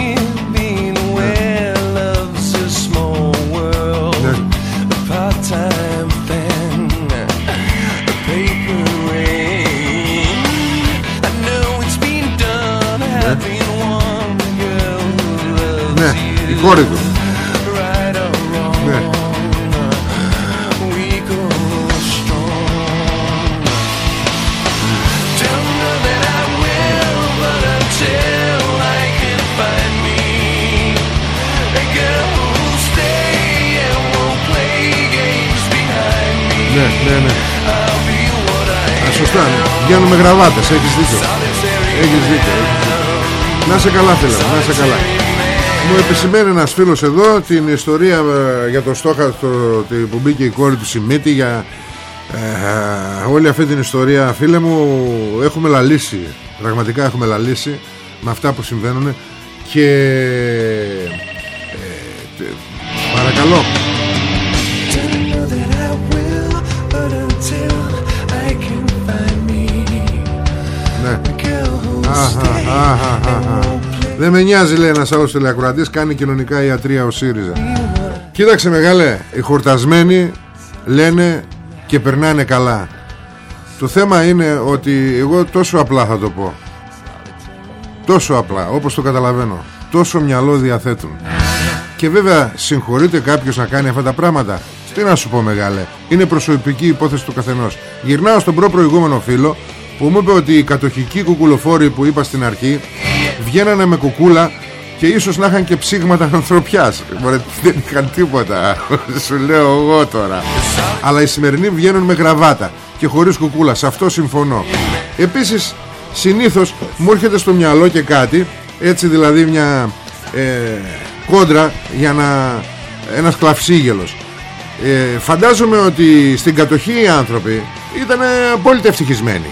Games behind me, Ναι, ναι, ναι. I'll be what I Α, σωστά, ναι. Βγαίνουμε γραβάτες, έχεις δίκιο. Έχεις δίκιο, έχεις δίκιο. Να σε καλά φίλε μου, να σε καλά. Μου επισημαίνει ένας φίλος εδώ την ιστορία ε, για το στόχαστρο τη- που μπήκε η κόρη του Σιμίτη για ε, όλη αυτή την ιστορία φίλε μου έχουμε λαλήσει πραγματικά έχουμε λαλήσει με αυτά που συμβαίνουν και ε, τε- παρακαλώ Don't know that I will, but until I can find me ναι. a girl who'll Αχα, stay αχα, αχα. And won't play Δεν με νοιάζει λέει ένας άλλος τηλεακροατής Κάνει κοινωνικά ιατρία ο ΣΥΡΙΖΑ. Κοίταξε μεγάλε Οι χορτασμένοι λένε Και περνάνε καλά. Το θέμα είναι ότι Εγώ τόσο απλά θα το πω. Τόσο απλά όπως το καταλαβαίνω. Τόσο μυαλό διαθέτουν. Και βέβαια συγχωρείται κάποιος να κάνει αυτά τα πράγματα. Τι να σου πω μεγάλε. Είναι προσωπική υπόθεση του καθενός. Γυρνάω στον προ προηγούμενο φίλο Που μου είπε ότι οι κατοχικοί κουκουλοφόροι που είπα στην αρχή Βγαίνανε με κουκούλα και ίσως να είχαν και ψήγματα ανθρωπιάς. Μωρέ δεν είχαν τίποτα. Σου λέω εγώ τώρα. Αλλά οι σημερινοί βγαίνουν με γραβάτα Και χωρίς κουκούλα. Σε αυτό συμφωνώ. Επίσης συνήθως μου έρχεται στο μυαλό και κάτι Έτσι δηλαδή μια ε, κόντρα Για να ένας κλαυσίγελος. Ε, Φαντάζομαι ότι στην κατοχή οι άνθρωποι Ήταν απόλυτα ευτυχισμένοι.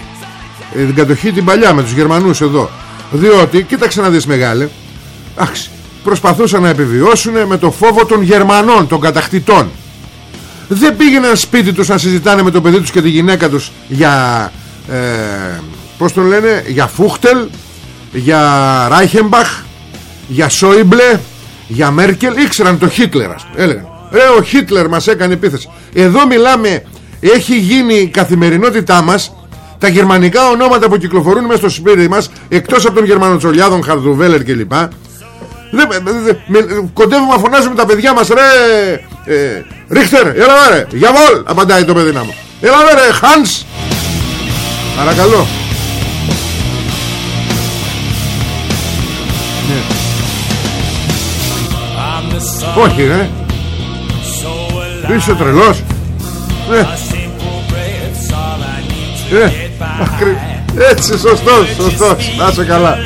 Ε, την κατοχή την παλιά με τους Γερμανούς εδώ διότι κοίταξε να δεις μεγάλε άξι, προσπαθούσαν να επιβιώσουν με το φόβο των Γερμανών των κατακτητών δεν πήγαιναν σπίτι τους να συζητάνε με το παιδί τους και τη γυναίκα τους για ε, πως τον λένε για Φούχτελ για Ράιχεμπαχ για Σόιμπλε για Μέρκελ ήξεραν το Χίτλερ ας πούμε. έλεγαν ρε ο Χίτλερ μας έκανε επίθεση εδώ μιλάμε έχει γίνει η καθημερινότητά μας τα γερμανικά ονόματα που κυκλοφορούν μέσα στο σπίτι μας εκτός από των γερμανοτσολιάδων Χαρδουβέλερ κλπ δεν, δεν- δεν- με- κοντεύουμε να φωνάζουμε τα παιδιά μας ρε ε, Ρίχτερ έλα ρε Γιαβόλ απαντάει το παιδί να μου. Έλα ρε Χάνς παρακαλώ. Ναι. όχι ρε. Είσαι τρελός. Ναι. Ε, ακρι- έτσι σωστός σωστός. Να σε καλά.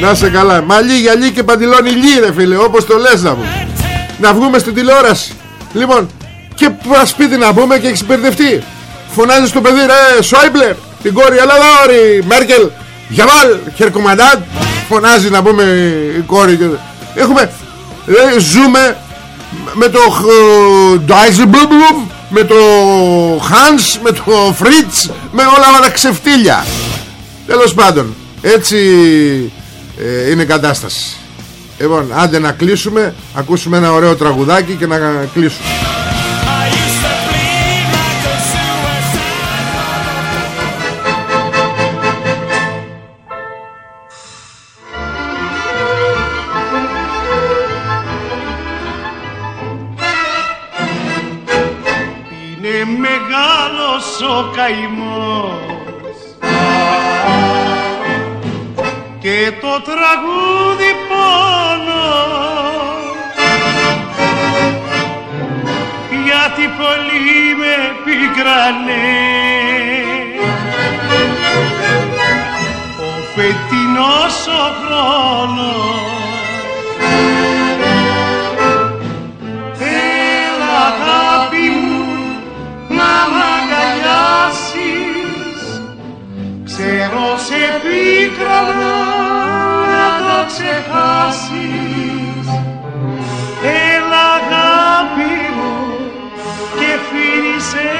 Να σε καλά. Μαλλί, γυαλί και παντιλόνι λί ρε φίλε Όπως το λες να μου. Να βγούμε στην τηλεόραση. Λοιπόν και πα σπίτι να μπούμε και έχεις μπερδευτεί. Φωνάζεις το παιδί ρε Σόιμπλερ Την κόρη έλα εδώ ρε Μέρκελ Γιαβάλ Χερκομαντάτ Φωνάζει να πούμε η κόρη και... Έχουμε ε, Ζούμε με το Ντάιζεμπλουμ με το Hans με το Fritz με όλα τα ξεφτύλια. Τέλος πάντων Έτσι ε, είναι η κατάσταση. Λοιπόν άντε να κλείσουμε Ακούσουμε ένα ωραίο τραγουδάκι και να κλείσουμε καημός και το τραγούδι πόνο γιατί πολύ με πικρανέ ο φετινός ο χρόνος Ξέρω σε πίκρανα να το ξεχάσεις. Έλα αγάπη μου και φίλησέ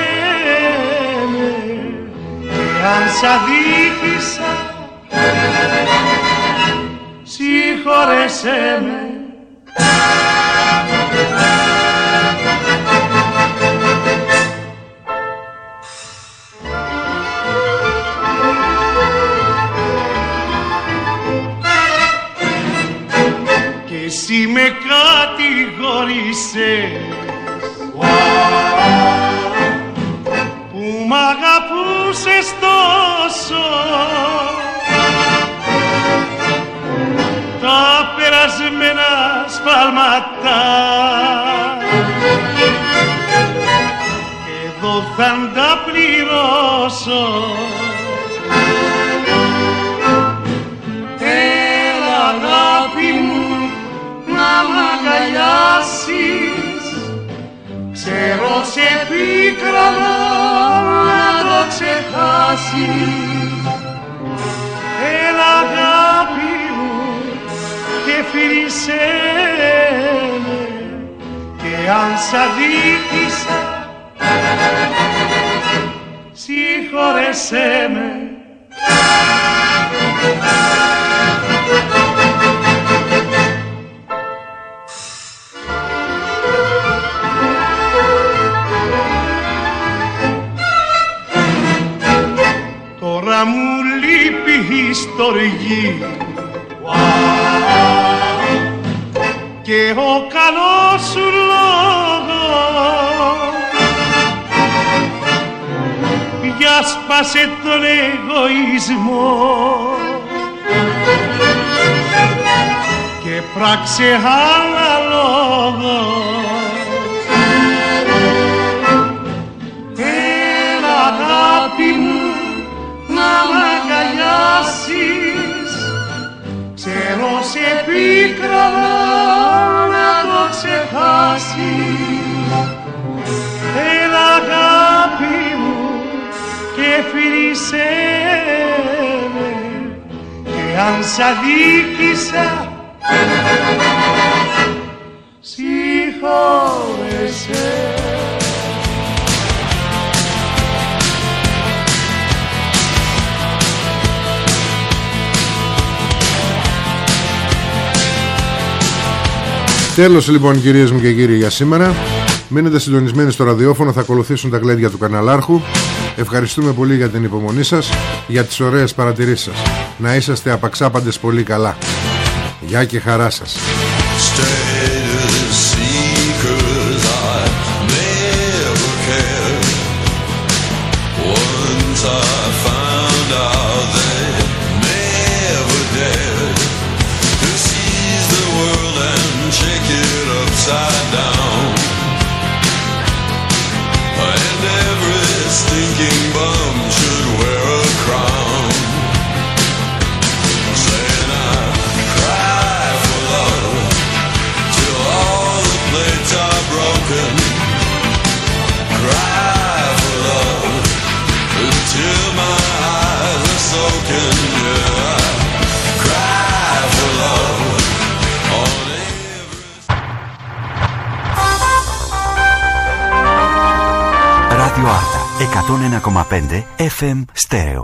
με. Και αν σ' αδίκησα συγχωρέσέ με εσύ με κατηγορήσες που μ' αγαπούσες τόσο. Τα περασμένα σπάλματα εδώ θα τα πληρώσω Ξέρω σε πίκρανα να το ξεχάσεις. Έλα αγάπη μου και φίλησέ με Και αν σ' αδίκησα συγχωρέσέ με στοργή και ο καλός σου λόγος. Για σπάσε τον εγωισμό. Και πράξε άλλα λόγος. Έλα αγάπη μου να μ' σε πίκρανα να το ξεχάσεις. Έλα αγάπη μου και φίλησέ με Και αν σ' αδίκησα συγχώρεσέ Τέλος λοιπόν κυρίες μου και κύριοι για σήμερα. Μείνετε συντονισμένοι στο ραδιόφωνο Θα ακολουθήσουν τα γλέντια του καναλάρχου Ευχαριστούμε πολύ για την υπομονή σας Για τις ωραίες παρατηρήσεις σας. Να είσαστε απαξάπαντες πολύ καλά. Γεια και χαρά σας Τον ενα, FM στερεό.